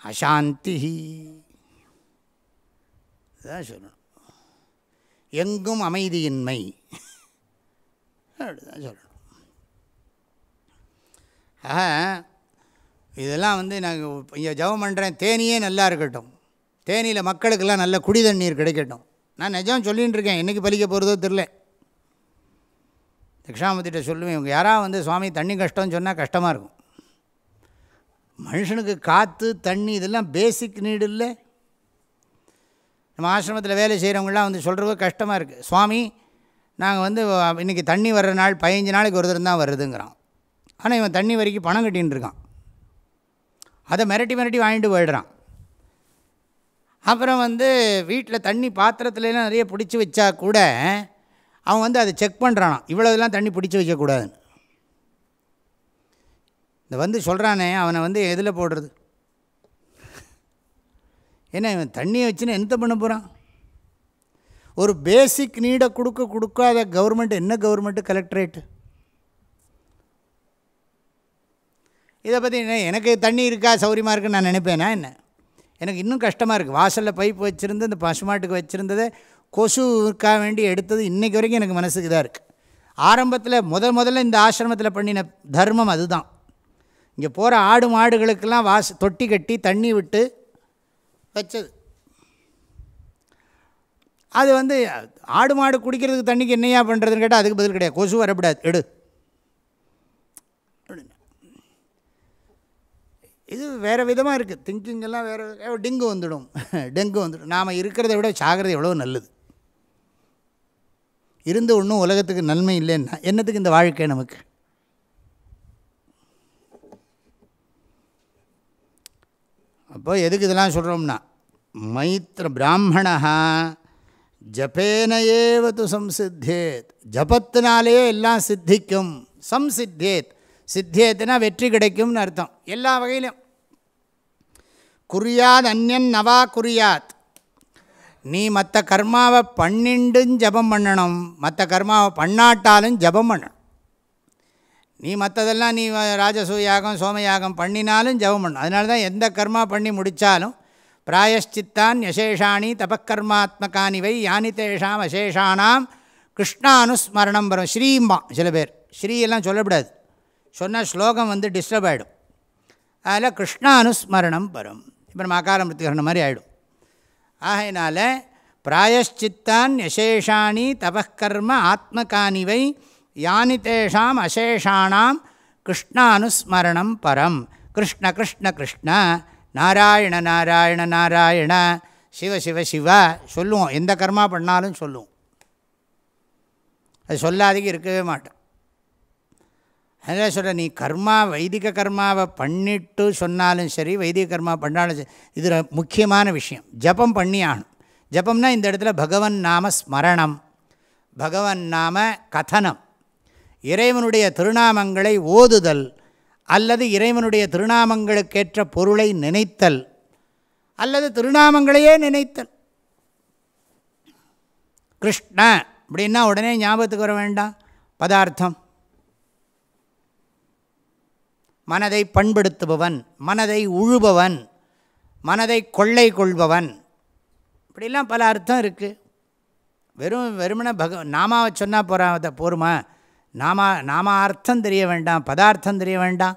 அசாந்தி. இதுதான் சொல்லணும். எங்கும் அமைதியின்மை. அப்படிதான் சொல்லணும். ஆக இதெல்லாம் வந்து நாங்கள் இங்கே ஜெபம் பண்ணுறேன் தேனியே நல்லா இருக்கட்டும். தேனியில் மக்களுக்கெல்லாம் நல்ல குடி தண்ணீர் கிடைக்கட்டும். நான் நிஜம் சொல்லின்னு இருக்கேன். என்றைக்கு பலிக்க போகிறதோ தெரில தக்ஷாமத்திட்ட சொல்லுவேன் இவங்க யாராவது வந்து சுவாமி தண்ணி கஷ்டம்னு சொன்னால் கஷ்டமாக இருக்கும். மனுஷனுக்கு காற்று தண்ணி இதெல்லாம் பேசிக் நீடு இல்லை. நம்ம ஆசிரமத்தில் வேலை செய்கிறவங்களாம் வந்து சொல்கிறது கஷ்டமாக இருக்குது சுவாமி நாங்கள் வந்து இன்றைக்கி தண்ணி வர்ற நாள் பதினஞ்சு நாளைக்கு ஒரு தான் வருதுங்கிறான். ஆனால் இவன் தண்ணி வரைக்கும் பணம் கட்டின்னு இருக்கான். அதை மிரட்டி மிரட்டி வாங்கிட்டு போயிடுறான். அப்புறம் வந்து வீட்டில் தண்ணி பாத்திரத்துலலாம் நிறைய பிடிச்சி வச்சா கூட அவன் வந்து அதை செக் பண்ணுறானான் இவ்வளோதெல்லாம் தண்ணி பிடிச்சி வைக்கக்கூடாதுன்னு இந்த வந்து சொல்கிறானே அவனை வந்து எதில் போடுறது? ஏன்னா இவன் தண்ணியை வச்சுன்னு எந்த பண்ண போகிறான் ஒரு பேசிக் நீடை கொடுக்க கொடுக்காத கவர்மெண்ட் என்ன கவர்மெண்ட்டு கலெக்டரேட்டு இதை பற்றி என்ன எனக்கு தண்ணி இருக்கா சௌரியமாக இருக்குன்னு நான் நினைப்பேனா என்ன? எனக்கு இன்னும் கஷ்டமாக இருக்குது வாசலில் பைப் வச்சுருந்து இந்த பசுமாட்டுக்கு வச்சுருந்ததை கொசுக்காக வேண்டி எடுத்தது இன்றைக்கு வரைக்கும் எனக்கு மனசுக்கு இதாக இருக்குது ஆரம்பத்தில் முத முதல்ல இந்த ஆசிரமத்தில் பண்ணின தர்மம் அதுதான். இங்கே போகிற ஆடு மாடுகளுக்கெல்லாம் வாச தொட்டி கட்டி தண்ணி விட்டு வச்சது. அது வந்து ஆடு மாடு குடிக்கிறதுக்கு தண்ணிக்கு என்னையா பண்ணுறதுன்னு கேட்டால் அதுக்கு பதில் கிடையாது. கொசு வரப்படாது எடு. இது வேறு விதமாக இருக்குது திங்கிங்கெல்லாம் வேறு டெங்கு வந்துடும். டெங்கு வந்துடும். நாம் இருக்கிறத விட சாகிறது எவ்வளோ நல்லது. இருந்து ஒன்றும் உலகத்துக்கு நன்மை இல்லைன்னா என்னத்துக்கு இந்த வாழ்க்கை நமக்கு? அப்போ எதுக்கு இதெல்லாம் சொல்கிறோம்னா மைத்திர பிராமணா ஜபேனையேவது சம்சித்தேத். ஜபத்தினாலேயே எல்லாம் சித்திக்கும். சம்சித்தேத். சித்தியத்துனா வெற்றி கிடைக்கும்னு அர்த்தம். எல்லா வகையிலும். குறியாத் அந்யன் நவா குறியாத் நீ மற்ற கர்மாவை பண்ணிண்டும் ஜபம் பண்ணணும். மற்ற கர்மாவை பண்ணாட்டாலும் ஜபம் பண்ணணும். நீ மற்றதெல்லாம் நீ ராஜசூயாகம் சோமயாகம் பண்ணினாலும் ஜபம் பண்ணணும். அதனால தான் எந்த கர்மா பண்ணி முடித்தாலும் பிராயஷ்சித்தான் யசேஷாணி தபக்கர்மாத்மகானி வை யானி தேஷாம் அசேஷானாம் கிருஷ்ணானுஸ்மரணம் வரும். ஸ்ரீம்பா சில பேர். ஸ்ரீயெல்லாம் சொல்லக்கூடாது சொன்னால் ஸ்லோகம் வந்து டிஸ்டர்ப் ஆகிடும் அதில் கிருஷ்ணானுஸ்மரணம் வரும். இப்போ நம்ம அகாரம் பிரத்திகரணம் மாதிரி ஆகிடும் ஆகையினால பிராயஷ்சித்தான் யசேஷாணி தபக்கர்ம ஆத்மகானிவை யானி தேஷாம் அசேஷானாம் கிருஷ்ணானுஸ்மரணம் பரம். கிருஷ்ண கிருஷ்ண கிருஷ்ண நாராயண நாராயண நாராயண சிவ சிவ சிவ சொல்லுவோம். எந்த கர்மா பண்ணாலும் சொல்லுவோம். அது சொல்லாதீங்க இருக்கவே மாட்டோம். அதான் சொல்கிற நீ கர்மா வைதிக கர்மாவை பண்ணிட்டு சொன்னாலும் சரி வைதிக கர்மா பண்ணாலும் சரி இது முக்கியமான விஷயம். ஜபம் பண்ணி ஆகணும். ஜபம்னா இந்த இடத்துல பகவன் நாம ஸ்மரணம். பகவன் நாம கதனம். இறைவனுடைய திருநாமங்களை ஓதுதல் அல்லது இறைவனுடைய திருநாமங்களுக்கேற்ற பொருளை நினைத்தல் அல்லது திருநாமங்களையே நினைத்தல். கிருஷ்ண அப்படின்னா உடனே ஞாபகத்துக்கு வர வேண்டாம். பதார்த்தம். மனதை பண்படுத்துபவன் மனதை உழுபவன் மனதை கொள்ளை கொள்பவன். இப்படிலாம் பல அர்த்தம் இருக்குது வெறும் வெறுமனை பக நாமாவை சொன்னால் போகிறா போருமா? நாமா நாம அர்த்தம் தெரிய வேண்டாம் பதார்த்தம் தெரிய வேண்டாம்.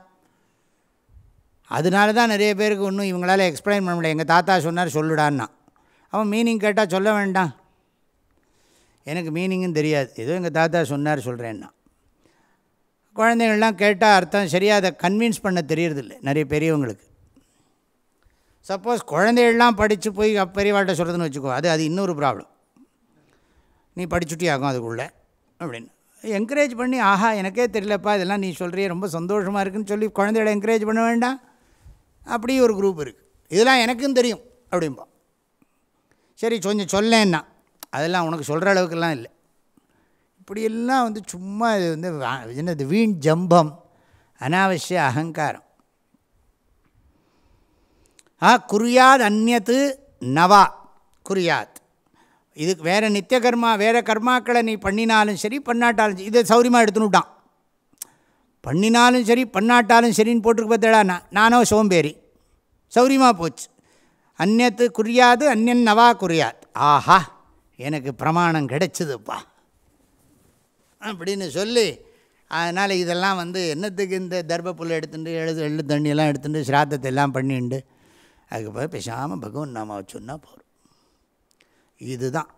அதனால தான் நிறைய பேருக்கு இன்னும் இவங்களால் எக்ஸ்பிளைன் பண்ண முடியல. எங்கள் தாத்தா சொன்னார் சொல்லுடான்னா. அவன் மீனிங் கேட்டால் சொல்ல வேண்டாம். எனக்கு மீனிங்கும் தெரியாது. ஏதோ எங்கள் தாத்தா சொன்னார் சொல்கிறேன்னா குழந்தைகள்லாம் கேட்டால் அர்த்தம் சரியாக அதை கன்வின்ஸ் பண்ண தெரியறதில்ல நிறைய பெரியவங்களுக்கு. சப்போஸ் குழந்தைகள்லாம் படித்து போய் பெரியவாட்ட சொல்கிறதுன்னு வச்சுக்கோ அது அது இன்னொரு ப்ராப்ளம் நீ படிச்சுட்டி ஆகும் அதுக்குள்ளே அப்படின்னு. என்கரேஜ் பண்ணி ஆஹா எனக்கே தெரியலப்பா இதெல்லாம் நீ சொல்கிறிய ரொம்ப சந்தோஷமாக இருக்குன்னு சொல்லி குழந்தைகளை என்கரேஜ் பண்ண வேண்டாம். அப்படி ஒரு குரூப் இருக்குது இதெல்லாம் எனக்கும் தெரியும் அப்படிம்பா. சரி கொஞ்சம் சொல்லேன்னா. அதெல்லாம் உனக்கு சொல்கிற அளவுக்குலாம் இல்லை. இப்படியெல்லாம் வந்து சும்மா இது வந்து என்னது வீண் ஜம்பம் அனாவசிய அகங்காரம். ஆ குறியாத் அந்நத்து நவா குறியாத். இதுக்கு வேறு நித்திய கர்மா வேறு கர்மாக்களை நீ பண்ணினாலும் சரி பண்ணாட்டாலும் சரி இதை சௌரியமாக எடுத்துனுட்டான் பண்ணினாலும் சரி பண்ணாட்டாலும் சரின்னு போட்டிருக்கு பார்த்தேடா நான் நானோ சோம்பேறி. சௌரியமாக போச்சு. அந்நத்து குறியாது அந்நன் நவா குறியாத். ஆஹா எனக்கு பிரமாணம் கிடைச்சதுப்பா. அப்படின்னு சொல்லி அதனால் இதெல்லாம் வந்து என்னத்துக்கு இந்த தர்பப்புல் எடுத்துட்டு எழுது எள்ளு தண்ணியெல்லாம் எடுத்துட்டு சிராத்தத்தை எல்லாம் பண்ணிண்டு அதுக்கப்புறம் பேசாமல் பகவான் நாம சொன்னால் போகிறோம் இதுதான்.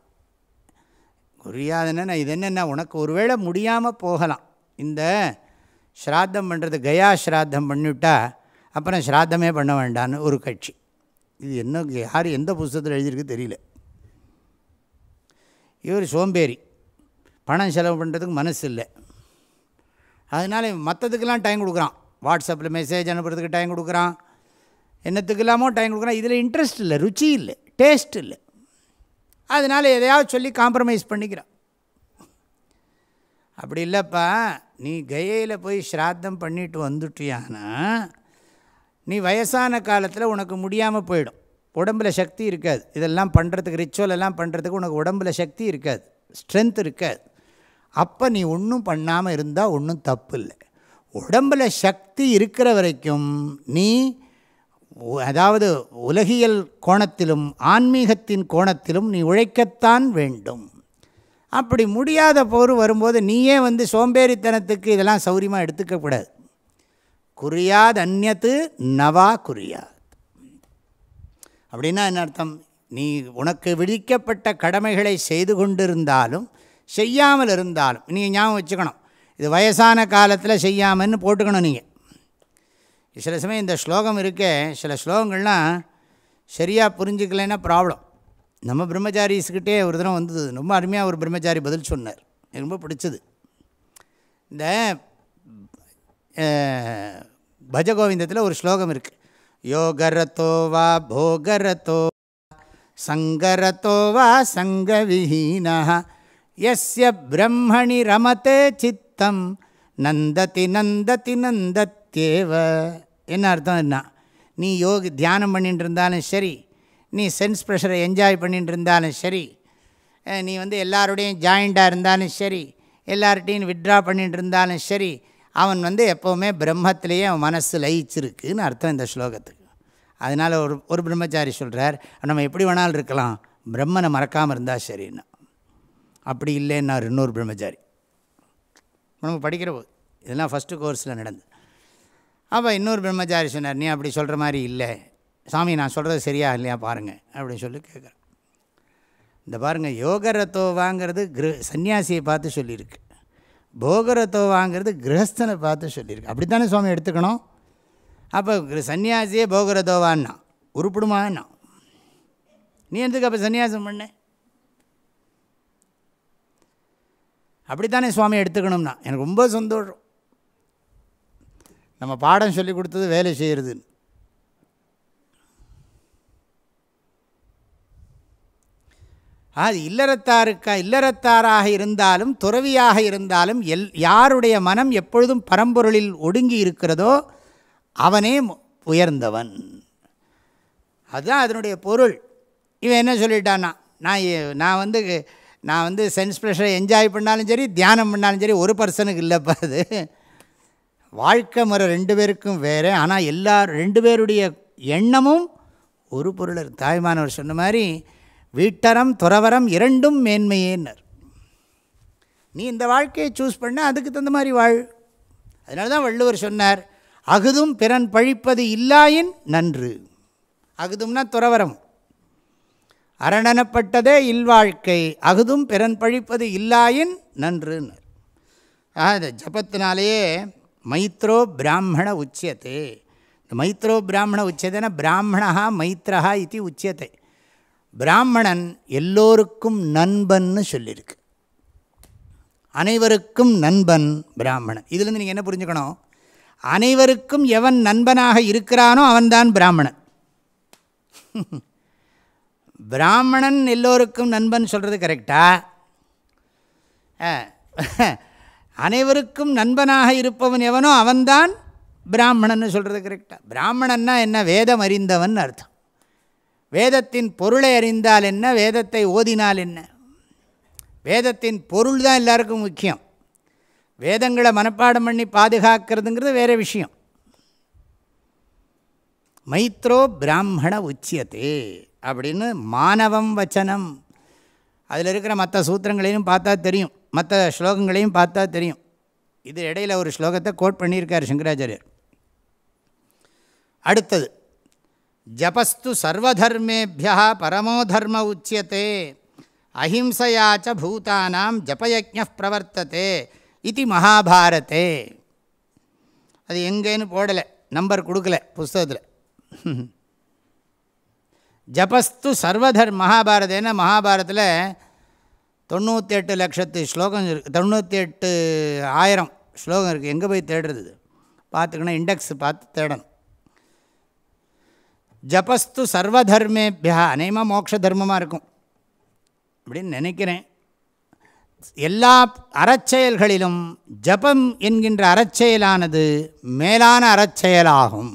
குறியாதுன்னா இது என்னென்னா உனக்கு ஒருவேளை முடியாமல் போகலாம். இந்த ஸ்ராத்தம் பண்ணுறது கயா ஸ்ராத்தம் பண்ணிவிட்டா அப்புறம் ஸ்ராத்தமே பண்ண வேண்டான்னு ஒரு கட்சி. இது என்ன யார் எந்த புஸ்தகத்தில் எழுதியிருக்கு தெரியல. இவர் சோம்பேறி. பணம் செலவு பண்ணுறதுக்கு மனசு இல்லை. அதனால் மற்றதுக்கெல்லாம் டைம் கொடுக்குறான். வாட்ஸ்அப்பில் மெசேஜ் அனுப்புறதுக்கு டைம் கொடுக்குறான். என்னத்துக்கெல்லாமோ டைம் கொடுக்குறான். இதில் இன்ட்ரெஸ்ட் இல்லை ருச்சி இல்லை டேஸ்ட் இல்லை. அதனால் எதையாவது சொல்லி காம்ப்ரமைஸ் பண்ணிக்கிறான். அப்படி இல்லைப்பா நீ கயையில் போய் ஸ்ராத்தம் பண்ணிட்டு வந்துட்டியானா நீ வயசான காலத்தில் உனக்கு முடியாமல் போயிடும். உடம்பில் சக்தி இருக்காது. இதெல்லாம் பண்ணுறதுக்கு ரிச்சுவல் எல்லாம் பண்ணுறதுக்கு உனக்கு உடம்பில் சக்தி இருக்காது. ஸ்ட்ரென்த் இருக்காது. அப்போ நீ ஒன்றும் பண்ணாமல் இருந்தால் ஒன்றும் தப்பு இல்லை உடம்பில் சக்தி இருக்கிற வரைக்கும் நீ அதாவது உலகியல் கோணத்திலும் ஆன்மீகத்தின் கோணத்திலும் நீ உழைக்கத்தான் வேண்டும். அப்படி முடியாத போர் வரும்போது நீயே வந்து சோம்பேறித்தனத்துக்கு இதெல்லாம் சௌரியமாக எடுத்துக்கக்கூடாது குறியாது அந்நத்து நவா குறியாது. அப்படின்னா என்ன அர்த்தம்? நீ உனக்கு விதிக்கப்பட்ட கடமைகளை செய்து கொண்டிருந்தாலும் செய்யாமல் இருந்தாலும் நீங்கள் ஞாபகம் வச்சுக்கணும். இது வயசான காலத்தில் செய்யாமல்னு போட்டுக்கணும் நீங்கள் சில சமயம் இந்த ஸ்லோகம் இருக்கே சில ஸ்லோகங்கள்லாம் சரியாக புரிஞ்சுக்கலைன்னா ப்ராப்ளம் நம்ம பிரம்மச்சாரிஸ்கிட்டே ஒரு தினம் வந்தது. ரொம்ப அருமையாக ஒரு பிரம்மச்சாரி பதில் சொன்னார். எனக்கு ரொம்ப பிடிச்சது. இந்த பஜகோவிந்தத்தில் ஒரு ஸ்லோகம் இருக்குது யோகரத்தோ வா போகரத்தோ சங்கரத்தோ வா சங்கவிஹீனா எஸ்ய பிரம்மணி ரமத்தே சித்தம் நந்ததி நந்ததி நந்தத்தேவ என்ன அர்த்தம் என்ன நீ யோகி தியானம் பண்ணிட்டு இருந்தாலும் சரி நீ சென்ஸ் ப்ரெஷரை என்ஜாய் பண்ணிட்டு இருந்தாலும் சரி நீ வந்து எல்லாரோடையும் ஜாயிண்டாக இருந்தாலும் சரி எல்லார்ட்டையும் விட்ரா பண்ணிட்டு இருந்தாலும் சரி அவன் வந்து எப்போவுமே பிரம்மத்திலேயே அவன் மனசு லயிச்சிருக்குன்னு அர்த்தம் இந்த ஸ்லோகத்துக்கு. அதனால் ஒரு ஒரு பிரம்மச்சாரி சொல்கிறார் நம்ம எப்படி வேணாலும் இருக்கலாம் பிரம்மனை மறக்காமல் இருந்தால் சரின்னு. அப்படி இல்லைன்னார் இன்னொரு பிரம்மச்சாரி. நம்ம படிக்கிற போது இதெல்லாம் ஃபஸ்ட்டு கோர்ஸில் நடந்து அப்போ இன்னொரு பிரம்மச்சாரி சொன்னார் நீ அப்படி சொல்கிற மாதிரி இல்லை. சாமி நான் சொல்கிறது சரியா இல்லையா? பாருங்கள் அப்படின்னு சொல்லி கேட்குறேன் இந்த பாருங்கள் யோக ரத்தோவாங்கிறது கிரு சன்னியாசியை பார்த்து சொல்லியிருக்கு. போகரதோவாங்கிறது கிரகஸ்தனை பார்த்து சொல்லியிருக்கு. அப்படித்தானே சுவாமி எடுத்துக்கணும்? அப்போ சன்னியாசியே போகரதோவான்னா உருப்பிடுமான்னா நீ எதுக்கு அப்போ சன்னியாசம் அப்படித்தானே சுவாமி எடுத்துக்கணும்னா? எனக்கு ரொம்ப சந்தோஷம். நம்ம பாடம் சொல்லி கொடுத்தது வேலை செய்கிறதுன்னு அது இல்லறத்தாருக்கா இல்லறத்தாராக இருந்தாலும் துறவியாக இருந்தாலும் எல் யாருடைய மனம் எப்பொழுதும் பரம்பொருளில் ஒடுங்கி இருக்கிறதோ அவனே உயர்ந்தவன். அதுதான் அதனுடைய பொருள். இவன் என்ன சொல்லிட்டான்னா நான் நான் வந்து நான் வந்து சென்ஸ் ப்ரெஷரை என்ஜாய் பண்ணாலும் சரி தியானம் பண்ணாலும் சரி ஒரு பர்சனுக்கு இல்லைப்பா அது. வாழ்க்கை முறை ரெண்டு பேருக்கும் வேறு. ஆனால் எல்லா ரெண்டு பேருடைய எண்ணமும் ஒரு பொருள். தாய்மானவர் சொன்ன மாதிரி வீட்டரம் துறவரம் இரண்டும் மேன்மையேன்னர் நீ இந்த வாழ்க்கையை சூஸ் பண்ண அதுக்கு தகுந்த மாதிரி வாழ். அதனால தான் வள்ளுவர் சொன்னார் அகுதும் பிறன் பழிப்பது இல்லாயின் நன்று. அகுதும்னா துறவரம். அரணனப்பட்டதே இல்வாழ்க்கை அகுதும் பிறன் பழிப்பது இல்லாயின் நன்றுன்னு இந்த ஜபத்தினாலேயே மைத்ரோ பிராமண உச்சியத்தை இந்த மைத்ரோ பிராமண உச்சியத்தைனா பிராமணா மைத்ரஹா இது உச்சியத்தை பிராமணன் எல்லோருக்கும் நண்பன்னு சொல்லியிருக்கு அனைவருக்கும் நண்பன் பிராமணன். இதுலேருந்து நீங்கள் என்ன புரிஞ்சுக்கணும்? அனைவருக்கும் எவன் நண்பனாக இருக்கிறானோ அவன்தான் பிராமணன். பிராமணன் எல்லோருக்கும் நண்பன் சொல்கிறது கரெக்டா? அனைவருக்கும் நண்பனாக இருப்பவன் எவனோ அவன்தான் பிராமணன் சொல்கிறது கரெக்டாக பிராமணன்னா என்ன? வேதம் அறிந்தவன் அர்த்தம். வேதத்தின் பொருளை அறிந்தால் என்ன? வேதத்தை ஓதினால் என்ன? வேதத்தின் பொருள் தான் எல்லாருக்கும் முக்கியம். வேதங்களை மனப்பாடம் பண்ணி பாதுகாக்கிறதுங்கிறது வேறு விஷயம். மைத்ரோ பிராமண உச்சியத்தே அப்படின்னு மாணவம் வச்சனம். அதில் இருக்கிற மற்ற சூத்திரங்களையும் பார்த்தா தெரியும். மற்ற ஸ்லோகங்களையும் பார்த்தா தெரியும். இது இடையில் ஒரு ஸ்லோகத்தை கோட் பண்ணியிருக்கார் சங்கராச்சாரியர். அடுத்தது ஜபஸ்து சர்வதர்மேபியா பரமோ தர்ம உச்சியத்தே அஹிம்சையாச்ச பூதானாம் ஜபயஜ பிரவர்த்ததே இது மகாபாரதே. அது எங்கேன்னு போடலை நம்பர் கொடுக்கல புஸ்தகத்தில். ஜபஸ்து சர்வதர் மகாபாரதேன்னா மகாபாரதத்தில் தொண்ணூற்றி எட்டு லட்சத்து ஸ்லோகம் இருக்குது தொண்ணூற்றி எட்டு ஆயிரம் ஸ்லோகம் இருக்குது எங்கே போய் தேடுறது பார்த்துக்கணும் இண்டெக்ஸ் பார்த்து தேடணும். ஜபஸ்து சர்வதர்மேபியா அநேகமாக மோட்ச தர்மமாக இருக்கும். அப்படின்னு நினைக்கிறேன். எல்லா அறச்செயல்களிலும் ஜபம் என்கின்ற அறச்செயலானது மேலான அறச்செயலாகும்.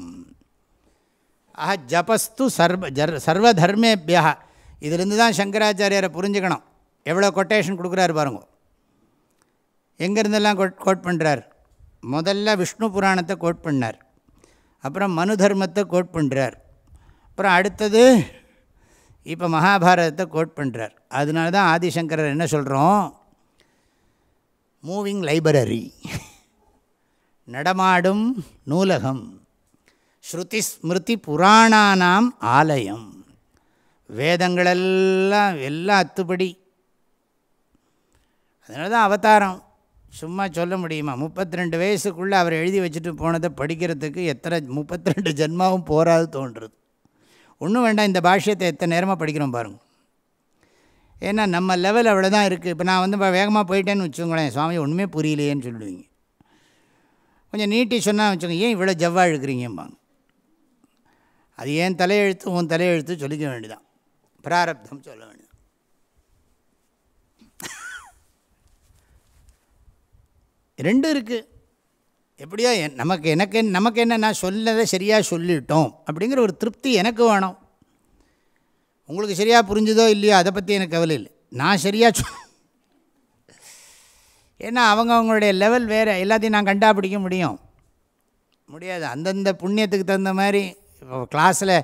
ஆஹா ஜபஸ்து சர்வ ஜர் சர்வதர்மேபியா இதிலிருந்து தான் சங்கராச்சாரியரை புரிஞ்சுக்கணும். எவ்வளோ கொட்டேஷன் கொடுக்குறாரு பாருங்க. எங்கேருந்தெல்லாம் கோட் கோட் பண்ணுறார் முதல்ல விஷ்ணு புராணத்தை கோட் பண்ணார். அப்புறம் மனு தர்மத்தை கோட் பண்ணுறார் அப்புறம் அடுத்தது இப்போ மகாபாரதத்தை கோட் பண்ணுறார் அதனால தான் ஆதிசங்கரர் என்ன சொல்கிறோம் மூவிங் லைப்ரரி நடமாடும் நூலகம். ஸ்ருதி ஸ்மிருதி புராணானாம் ஆலயம். வேதங்களெல்லாம் எல்லாம் அத்துப்படி. அதனால தான் அவதாரம். சும்மா சொல்ல முடியுமா? முப்பத்தி ரெண்டு வயசுக்குள்ளே அவர் எழுதி வச்சுட்டு போனதை படிக்கிறதுக்கு எத்தனை முப்பத்தி ரெண்டு ஜென்மாவும் போராது தோன்றுறது. ஒன்றும் வேண்டாம் இந்த பாஷ்யத்தை எத்தனை நேரமாக படிக்கிறோம் பாருங்க. ஏன்னா நம்ம லெவல் அவ்வளோ தான் இருக்குது இப்போ நான் வந்து வேகமாக போயிட்டேன்னு வச்சுக்கோங்களேன் சுவாமி ஒன்றுமே புரியலையேன்னு சொல்லிடுவீங்க கொஞ்சம் நீட்டி சொன்னால் வச்சுக்கோங்க ஏன் இவ்வளோ ஜவ்வா இழுக்கிறீங்கம்பாங்க அது ஏன் தலையெழுத்து உன் தலையெழுத்து சொல்லிக்க வேண்டியதான் பிராரப்தம் சொல்ல வேண்டியதான் ரெண்டும் இருக்குது எப்படியோ என் நமக்கு எனக்கு நமக்கு என்ன நான் சொல்லதை சரியாக சொல்லிட்டோம் அப்படிங்கிற ஒரு திருப்தி எனக்கு வேணும். உங்களுக்கு சரியாக புரிஞ்சுதோ இல்லையோ அதை பற்றி எனக்கு கவலை இல்லை. நான் சரியாக சொல் ஏன்னா அவங்க அவங்களுடைய லெவல் வேறு. எல்லாத்தையும் நான் கண்டாபிடிக்க முடியும். முடியாது. அந்தந்த புண்ணியத்துக்கு தகுந்த மாதிரி கிளாஸில்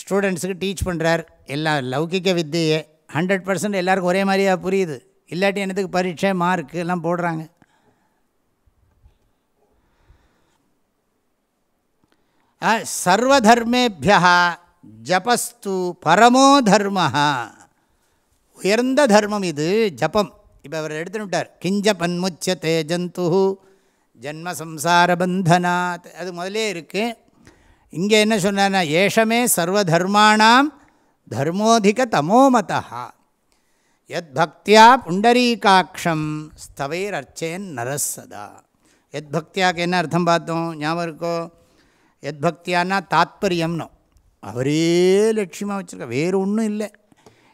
ஸ்டூடெண்ட்ஸுக்கு டீச் பண்ணுறார் எல்லா லௌகிக்க வித்தியே ஹண்ட்ரட் பர்சன்ட் எல்லாருக்கும் ஒரே மாதிரியாக புரியுது. இல்லாட்டி என்னத்துக்கு பரீட்சை மார்க்கு எல்லாம் போடுறாங்க. சர்வதர்மேபியா ஜபஸ்து பரமோ தர்ம உயர்ந்த தர்மம் இது ஜபம். இப்போ அவர் எடுத்துன்னு விட்டார். கிஞ்ச பன்முச்ச தேஜந்து ஜன்ம சம்சார பந்தனாத். அது முதலே இருக்குது இங்கே என்ன சொன்னார்னா ஏஷமே சர்வதர்மாணாம் தர்மோதிக தமோமதா எத் பக்தியா புண்டரீகாட்சம் ஸ்தவைர் அர்ச்சேன் நரசதா. எத் பக்தியாக்கு என்ன அர்த்தம் பார்த்தோம்? ஞாபகம் இருக்கோ? எத் பக்தியானா தாத்பரியம்னு. அவரே லட்சியமாக வச்சுருக்க வேறு ஒன்றும் இல்லை.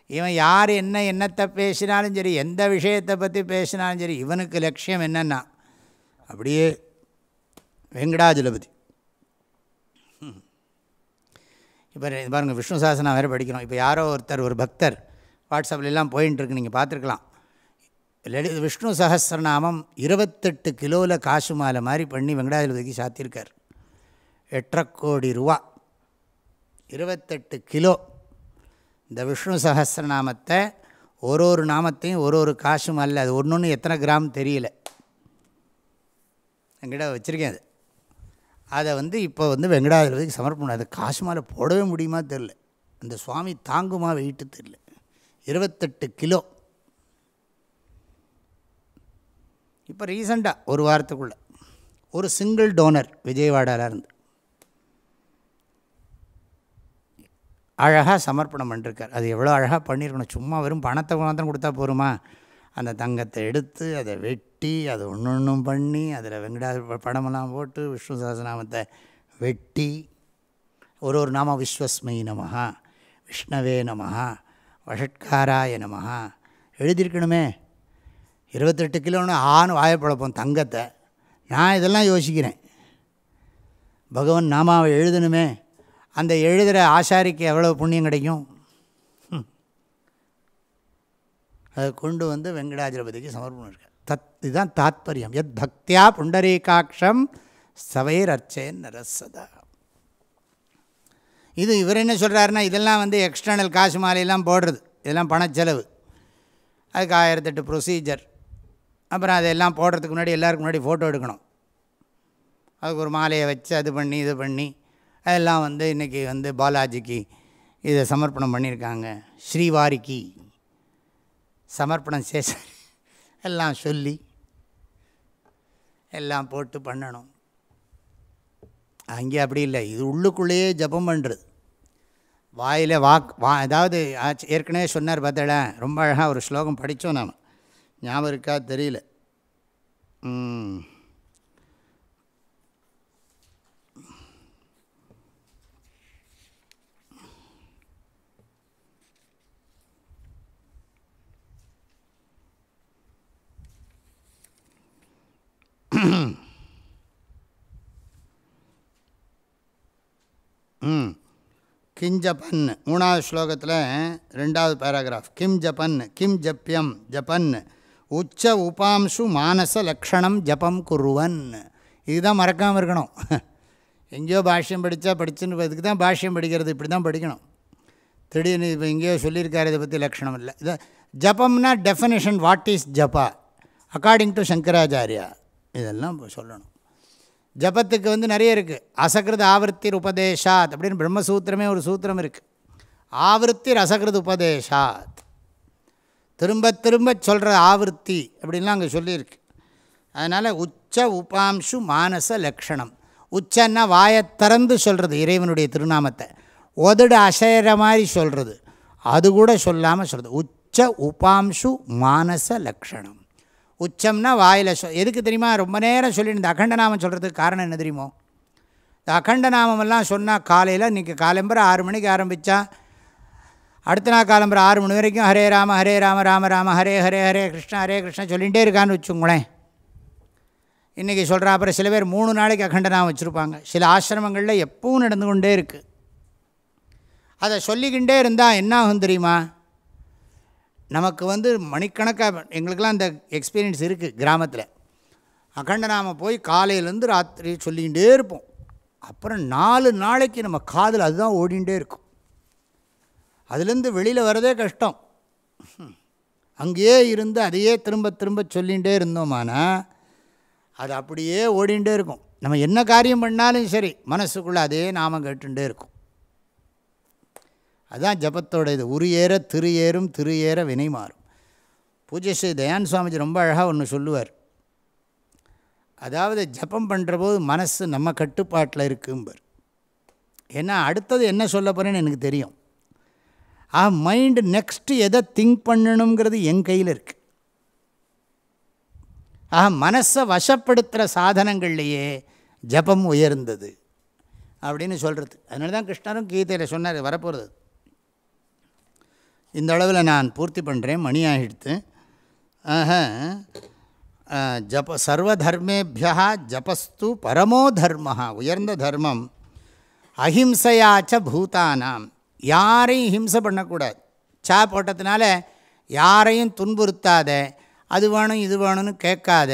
இவன் யார் என்ன என்னத்தை பேசினாலும் சரி எந்த விஷயத்தை பற்றி பேசினாலும் சரி இவனுக்கு லட்சியம் என்னென்னா அப்படியே வெங்கடாஜலபதி. இப்போ பாருங்கள் விஷ்ணு சாசனம் வேறு படிக்கிறோம். இப்போ யாரோ ஒருத்தர் ஒரு பக்தர் வாட்ஸ்அப்லாம் போயின்ட்டுருக்கு நீங்கள் பார்த்துருக்கலாம். லலித விஷ்ணு சஹஸ்ரநாமம் இருபத்தெட்டு கிலோவில் காசு மாலை மாதிரி பண்ணி வெங்கடாஜலபதிக்கு சாத்தியிருக்கார். எட்டரை கோடி ரூபா. இருபத்தெட்டு கிலோ. இந்த விஷ்ணு சஹஸ்ரநாமத்தை ஒரு ஒரு நாமத்தையும் ஒரு ஒரு காசும் அல்ல அது ஒன்று ஒன்று எத்தனை கிராம் தெரியல. என்கிட்ட வச்சுருக்கேன் அது. அதை வந்து இப்போ வந்து வெங்கடாதிபதிக்கு சமர்ப்பணம் அது காசு மேலே போடவே முடியுமா தெரில அந்த சுவாமி தாங்குமா வெயிட்டு தெரில இருபத்தெட்டு கிலோ. இப்போ ரீசண்டாக ஒரு வாரத்துக்குள்ளே ஒரு சிங்கிள் டோனர் விஜயவாடாவில் இருந்து அழகாக சமர்ப்பணம் பண்ணிருக்கார். அது எவ்வளோ அழகாக பண்ணியிருக்கணும் சும்மா வெறும் பணத்தை மாத்திரம் கொடுத்தா போருமா? அந்த தங்கத்தை எடுத்து அதை வெட்டி அதை ஒன்று ஒன்றும் பண்ணி அதில் வெங்கடா படமெல்லாம் போட்டு விஷ்ணு சஹஸ்ரநாமத்தை வெட்டி ஒரு ஒரு நாம விஸ்வஸ்மை நமஹா விஷ்ணவே நமஹா வஷட்காராய நமஹா எழுதியிருக்கணுமே. இருபத்தெட்டு கிலோன்னு ஆண் வாயப்பழப்போம் தங்கத்தை. நான் இதெல்லாம் யோசிக்கிறேன். பகவான் நாமாவை எழுதணுமே. அந்த எழுதுகிற ஆசாரிக்கு எவ்வளோ புண்ணியம் கிடைக்கும்? அதை கொண்டு வந்து வெங்கடாஜலபதிக்கு சமர்ப்பணம் இருக்க. தத் இதுதான் தாத்பரியம். எத் பக்தியா புண்டரீகாட்சம் சவைர் அர்ச்சேன் நரசதா. இது இவர் என்ன சொல்கிறாருன்னா இதெல்லாம் வந்து எக்ஸ்டர்னல் காசு மாலையெல்லாம் போடுறது. இதெல்லாம் பணச்செலவு அதுக்கு ஆயிரத்தெட்டு ப்ரொசீஜர் அப்புறம் அதெல்லாம் போடுறதுக்கு முன்னாடி எல்லாருக்கு முன்னாடி ஃபோட்டோ எடுக்கணும். அதுக்கு ஒரு மாலையை வச்சு அது பண்ணி இது பண்ணி அதெல்லாம் வந்து இன்றைக்கி வந்து பாலாஜிக்கு இதை சமர்ப்பணம் பண்ணியிருக்காங்க. ஸ்ரீவாரிக்கு. சமர்ப்பணம் சேஷன் எல்லாம் சொல்லி எல்லாம் போட்டு பண்ணணும். அங்கே அப்படி இல்லை. இது உள்ளுக்குள்ளேயே ஜபம் பண்ணுறது வாயில் வாக் வா அதாவது ஆச்சு ஏற்கனவே சொன்னார் பார்த்தல ரொம்ப அழகாக ஒரு ஸ்லோகம் படித்தோம் நாம். ஞாபகம் இருக்கா? தெரியல. கிம் ஜப்பன் மூணாவது ஸ்லோகத்தில் ரெண்டாவது பேராகிராஃப் கிம் ஜபன் கிம் ஜப்பியம் ஜபன். உச்ச உபாம்சு மானச லக்ஷணம் ஜபம் குருவன். இதுதான் மறக்காமல் இருக்கணும். எங்கேயோ பாஷ்யம் படித்தா படிச்சுன்னு இதுக்கு தான் பாஷ்யம் படிக்கிறது இப்படி தான் படிக்கணும். திடீர்னு இப்போ எங்கேயோ சொல்லியிருக்காரு இதை பற்றி லக்ஷணம் இல்லை. இதை ஜபம்னா definition what is japa? According to Shankaracharya இதெல்லாம் இப்போ சொல்லணும். ஜபத்துக்கு வந்து நிறைய இருக்குது அசகிருத ஆவர்த்திர் உபதேஷாத் அப்படின்னு பிரம்மசூத்திரமே ஒரு சூத்திரம் இருக்குது ஆவருத்தி ரசகிருத உபதேஷாத். திரும்ப திரும்ப சொல்கிற ஆவருத்தி அப்படின்லாம் அங்கே சொல்லியிருக்கு. அதனால் உச்ச உபாம்சு மானச லக்ஷணம். உச்சன்னா வாயை திறந்து சொல்கிறது இறைவனுடைய திருநாமத்தை. ஒதுடு அசைகிற மாதிரி சொல்கிறது அது கூட சொல்லாமல் சொல்கிறது உச்ச உபாம்சு மானச லக்ஷணம். உச்சம்னா வாயில் சொ எதுக்கு தெரியுமா? ரொம்ப நேரம் சொல்லி இந்த அகண்டநாமம் சொல்கிறதுக்கு காரணம் என்ன தெரியுமோ? இந்த அகண்டநாமமெல்லாம் சொன்னால் காலையில் இன்றைக்கி காலம்பரை ஆறு மணிக்கு ஆரம்பித்தா அடுத்த நாள் காலம்பரை ஆறு மணி வரைக்கும் ஹரே ராம ஹரே ராம ராம ராம ஹரே ஹரே ஹரே கிருஷ்ணா ஹரே கிருஷ்ணா சொல்லிகிட்டே இருக்கான்னு வச்சுங்களேன் இன்றைக்கி சொல்கிறா அப்புறம் சில பேர் மூணு நாளைக்கு அகண்டநாமம் வச்சுருப்பாங்க. சில ஆசிரமங்களில் எப்பவும் நடந்து கொண்டே இருக்குது அதை சொல்லிக்கிண்டே இருந்தால் என்ன ஆகும் தெரியுமா? நமக்கு வந்து மணிக்கணக்காக எங்களுக்கெல்லாம் அந்த எக்ஸ்பீரியன்ஸ் இருக்குது கிராமத்தில். அகண்டநாமம் போய் காலையிலேருந்து ராத்திரி சொல்லிக்கிட்டே இருப்போம். அப்புறம் நாலு நாளைக்கு நம்ம காதில் அதுதான் ஓடிகிட்டே இருக்கும். அதுலேருந்து வெளியில் வரதே கஷ்டம். அங்கேயே இருந்து அதையே திரும்ப திரும்ப சொல்லிகிட்டே இருந்தோமானா அது அப்படியே ஓடிகிட்டே இருக்கும். நம்ம என்ன காரியம் பண்ணாலும் சரி மனசுக்குள்ளே அதே நாம கேட்டுகிட்டே இருக்கும். அதுதான் ஜபத்தோட இது. உரு ஏற திரு ஏறும் திரு ஏற வினை மாறும். பூஜை ஸ்ரீ தயான் சுவாமிஜி ரொம்ப அழகாக ஒன்று சொல்லுவார். அதாவது ஜபம் பண்ணுற போது மனசு நம்ம கட்டுப்பாட்டில் இருக்கும்பர். ஏன்னா அடுத்தது என்ன சொல்ல போகிறேன்னு எனக்கு தெரியும். ஆ மைண்டு நெக்ஸ்ட்டு எதை திங்க் பண்ணணுங்கிறது என் கையில் இருக்குது ஆக மனசை வசப்படுத்துகிற சாதனங்கள்லேயே ஜபம் உயர்ந்தது. அப்படின்னு சொல்கிறது அதனால தான் கிருஷ்ணரும் கீதையில் சொன்னார் வரப்போகிறது இந்த அளவில் நான் பூர்த்தி பண்ணுறேன் மணி ஆகிடுத்து ஆக ஜப சர்வதர்மேபியா ஜபஸ்து பரமோ தர்ம உயர்ந்த தர்மம். அஹிம்சையாச்ச பூதானாம். யாரையும் ஹிம்சை பண்ணக்கூடாது. சா போட்டதுனால யாரையும் துன்புறுத்தாத அது வேணும் இது வேணும்னு கேட்காத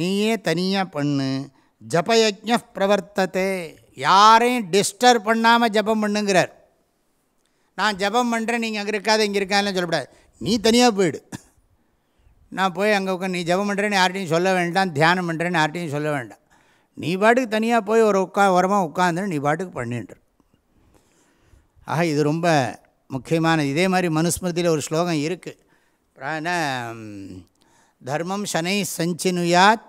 நீயே தனியாக பண்ணு. ஜபயஜ பிரவர்த்தத்தை யாரையும் டிஸ்டர்ப் பண்ணாமல் ஜபம் பண்ணுங்கிறார். நான் ஜபம் பண்ணுறேன் நீங்கள் அங்கே இருக்காது இங்கே இருக்காதுன்னு சொல்லக்கூடாது. நீ தனியாக போயிடு. நான் போய் அங்கே உட்காந்து நீ ஜபம் பண்ணுறேன்னு யார்ட்டையும் சொல்ல வேண்டாம் தியானம் பண்ணுறேன்னு யார்ட்டையும் சொல்ல வேண்டாம். நீ பாட்டுக்கு தனியாக போய் ஒரு உட்கா உரமாக உட்காந்து நீ பாட்டுக்கு பண்ணிட்டு ஆக இது ரொம்ப முக்கியமானது. இதே மாதிரி மனுஸ்மிருதியில் ஒரு ஸ்லோகம் இருக்குது தர்மம் சனை சஞ்சினுயாத்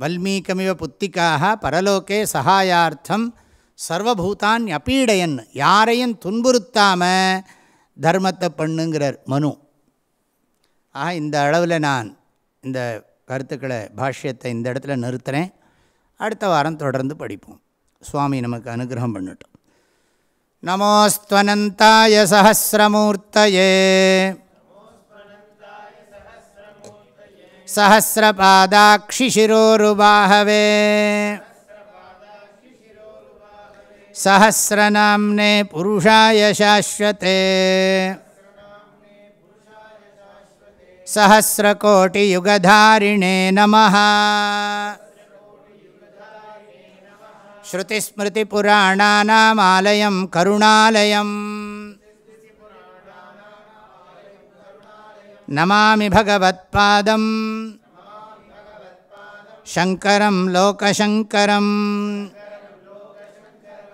வல்மீகமிவ புத்திக்காக பரலோகே சகாயார்த்தம் சர்வபூதான் அப்பீடையன் யாரையும் துன்புறுத்தாமல் தர்மத்தை பண்ணுங்கிறார் மனு ஆக இந்த அளவில் நான் இந்த கருத்துக்களை பாஷ்யத்தை இந்த இடத்துல நிறுத்துகிறேன் அடுத்த வாரம் தொடர்ந்து படிப்போம் சுவாமி நமக்கு அனுகிரகம் பண்ணட்டும் நமோஸ்துவனந்தாய சஹசிரமூர்த்தயே सहस्रपादाक्षिशिरोरुबाहवे सहस्रनाम्ने पुरुषाय शाश्वते। सहस्रकोटियुगधारिणे नमः। श्रुतिस्मृतिपुराणानामालयं करुणालयम्। नमामि भगवत्पादम्। शङ्करं लोकशङ्करम्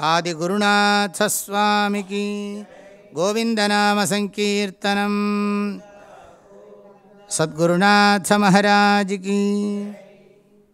ஆதிகுருநாசஸ்வாமிக்கு கோவிந்தநாமசங்கீர்த்தனம். சத்குருநாசமஹராஜிக்கு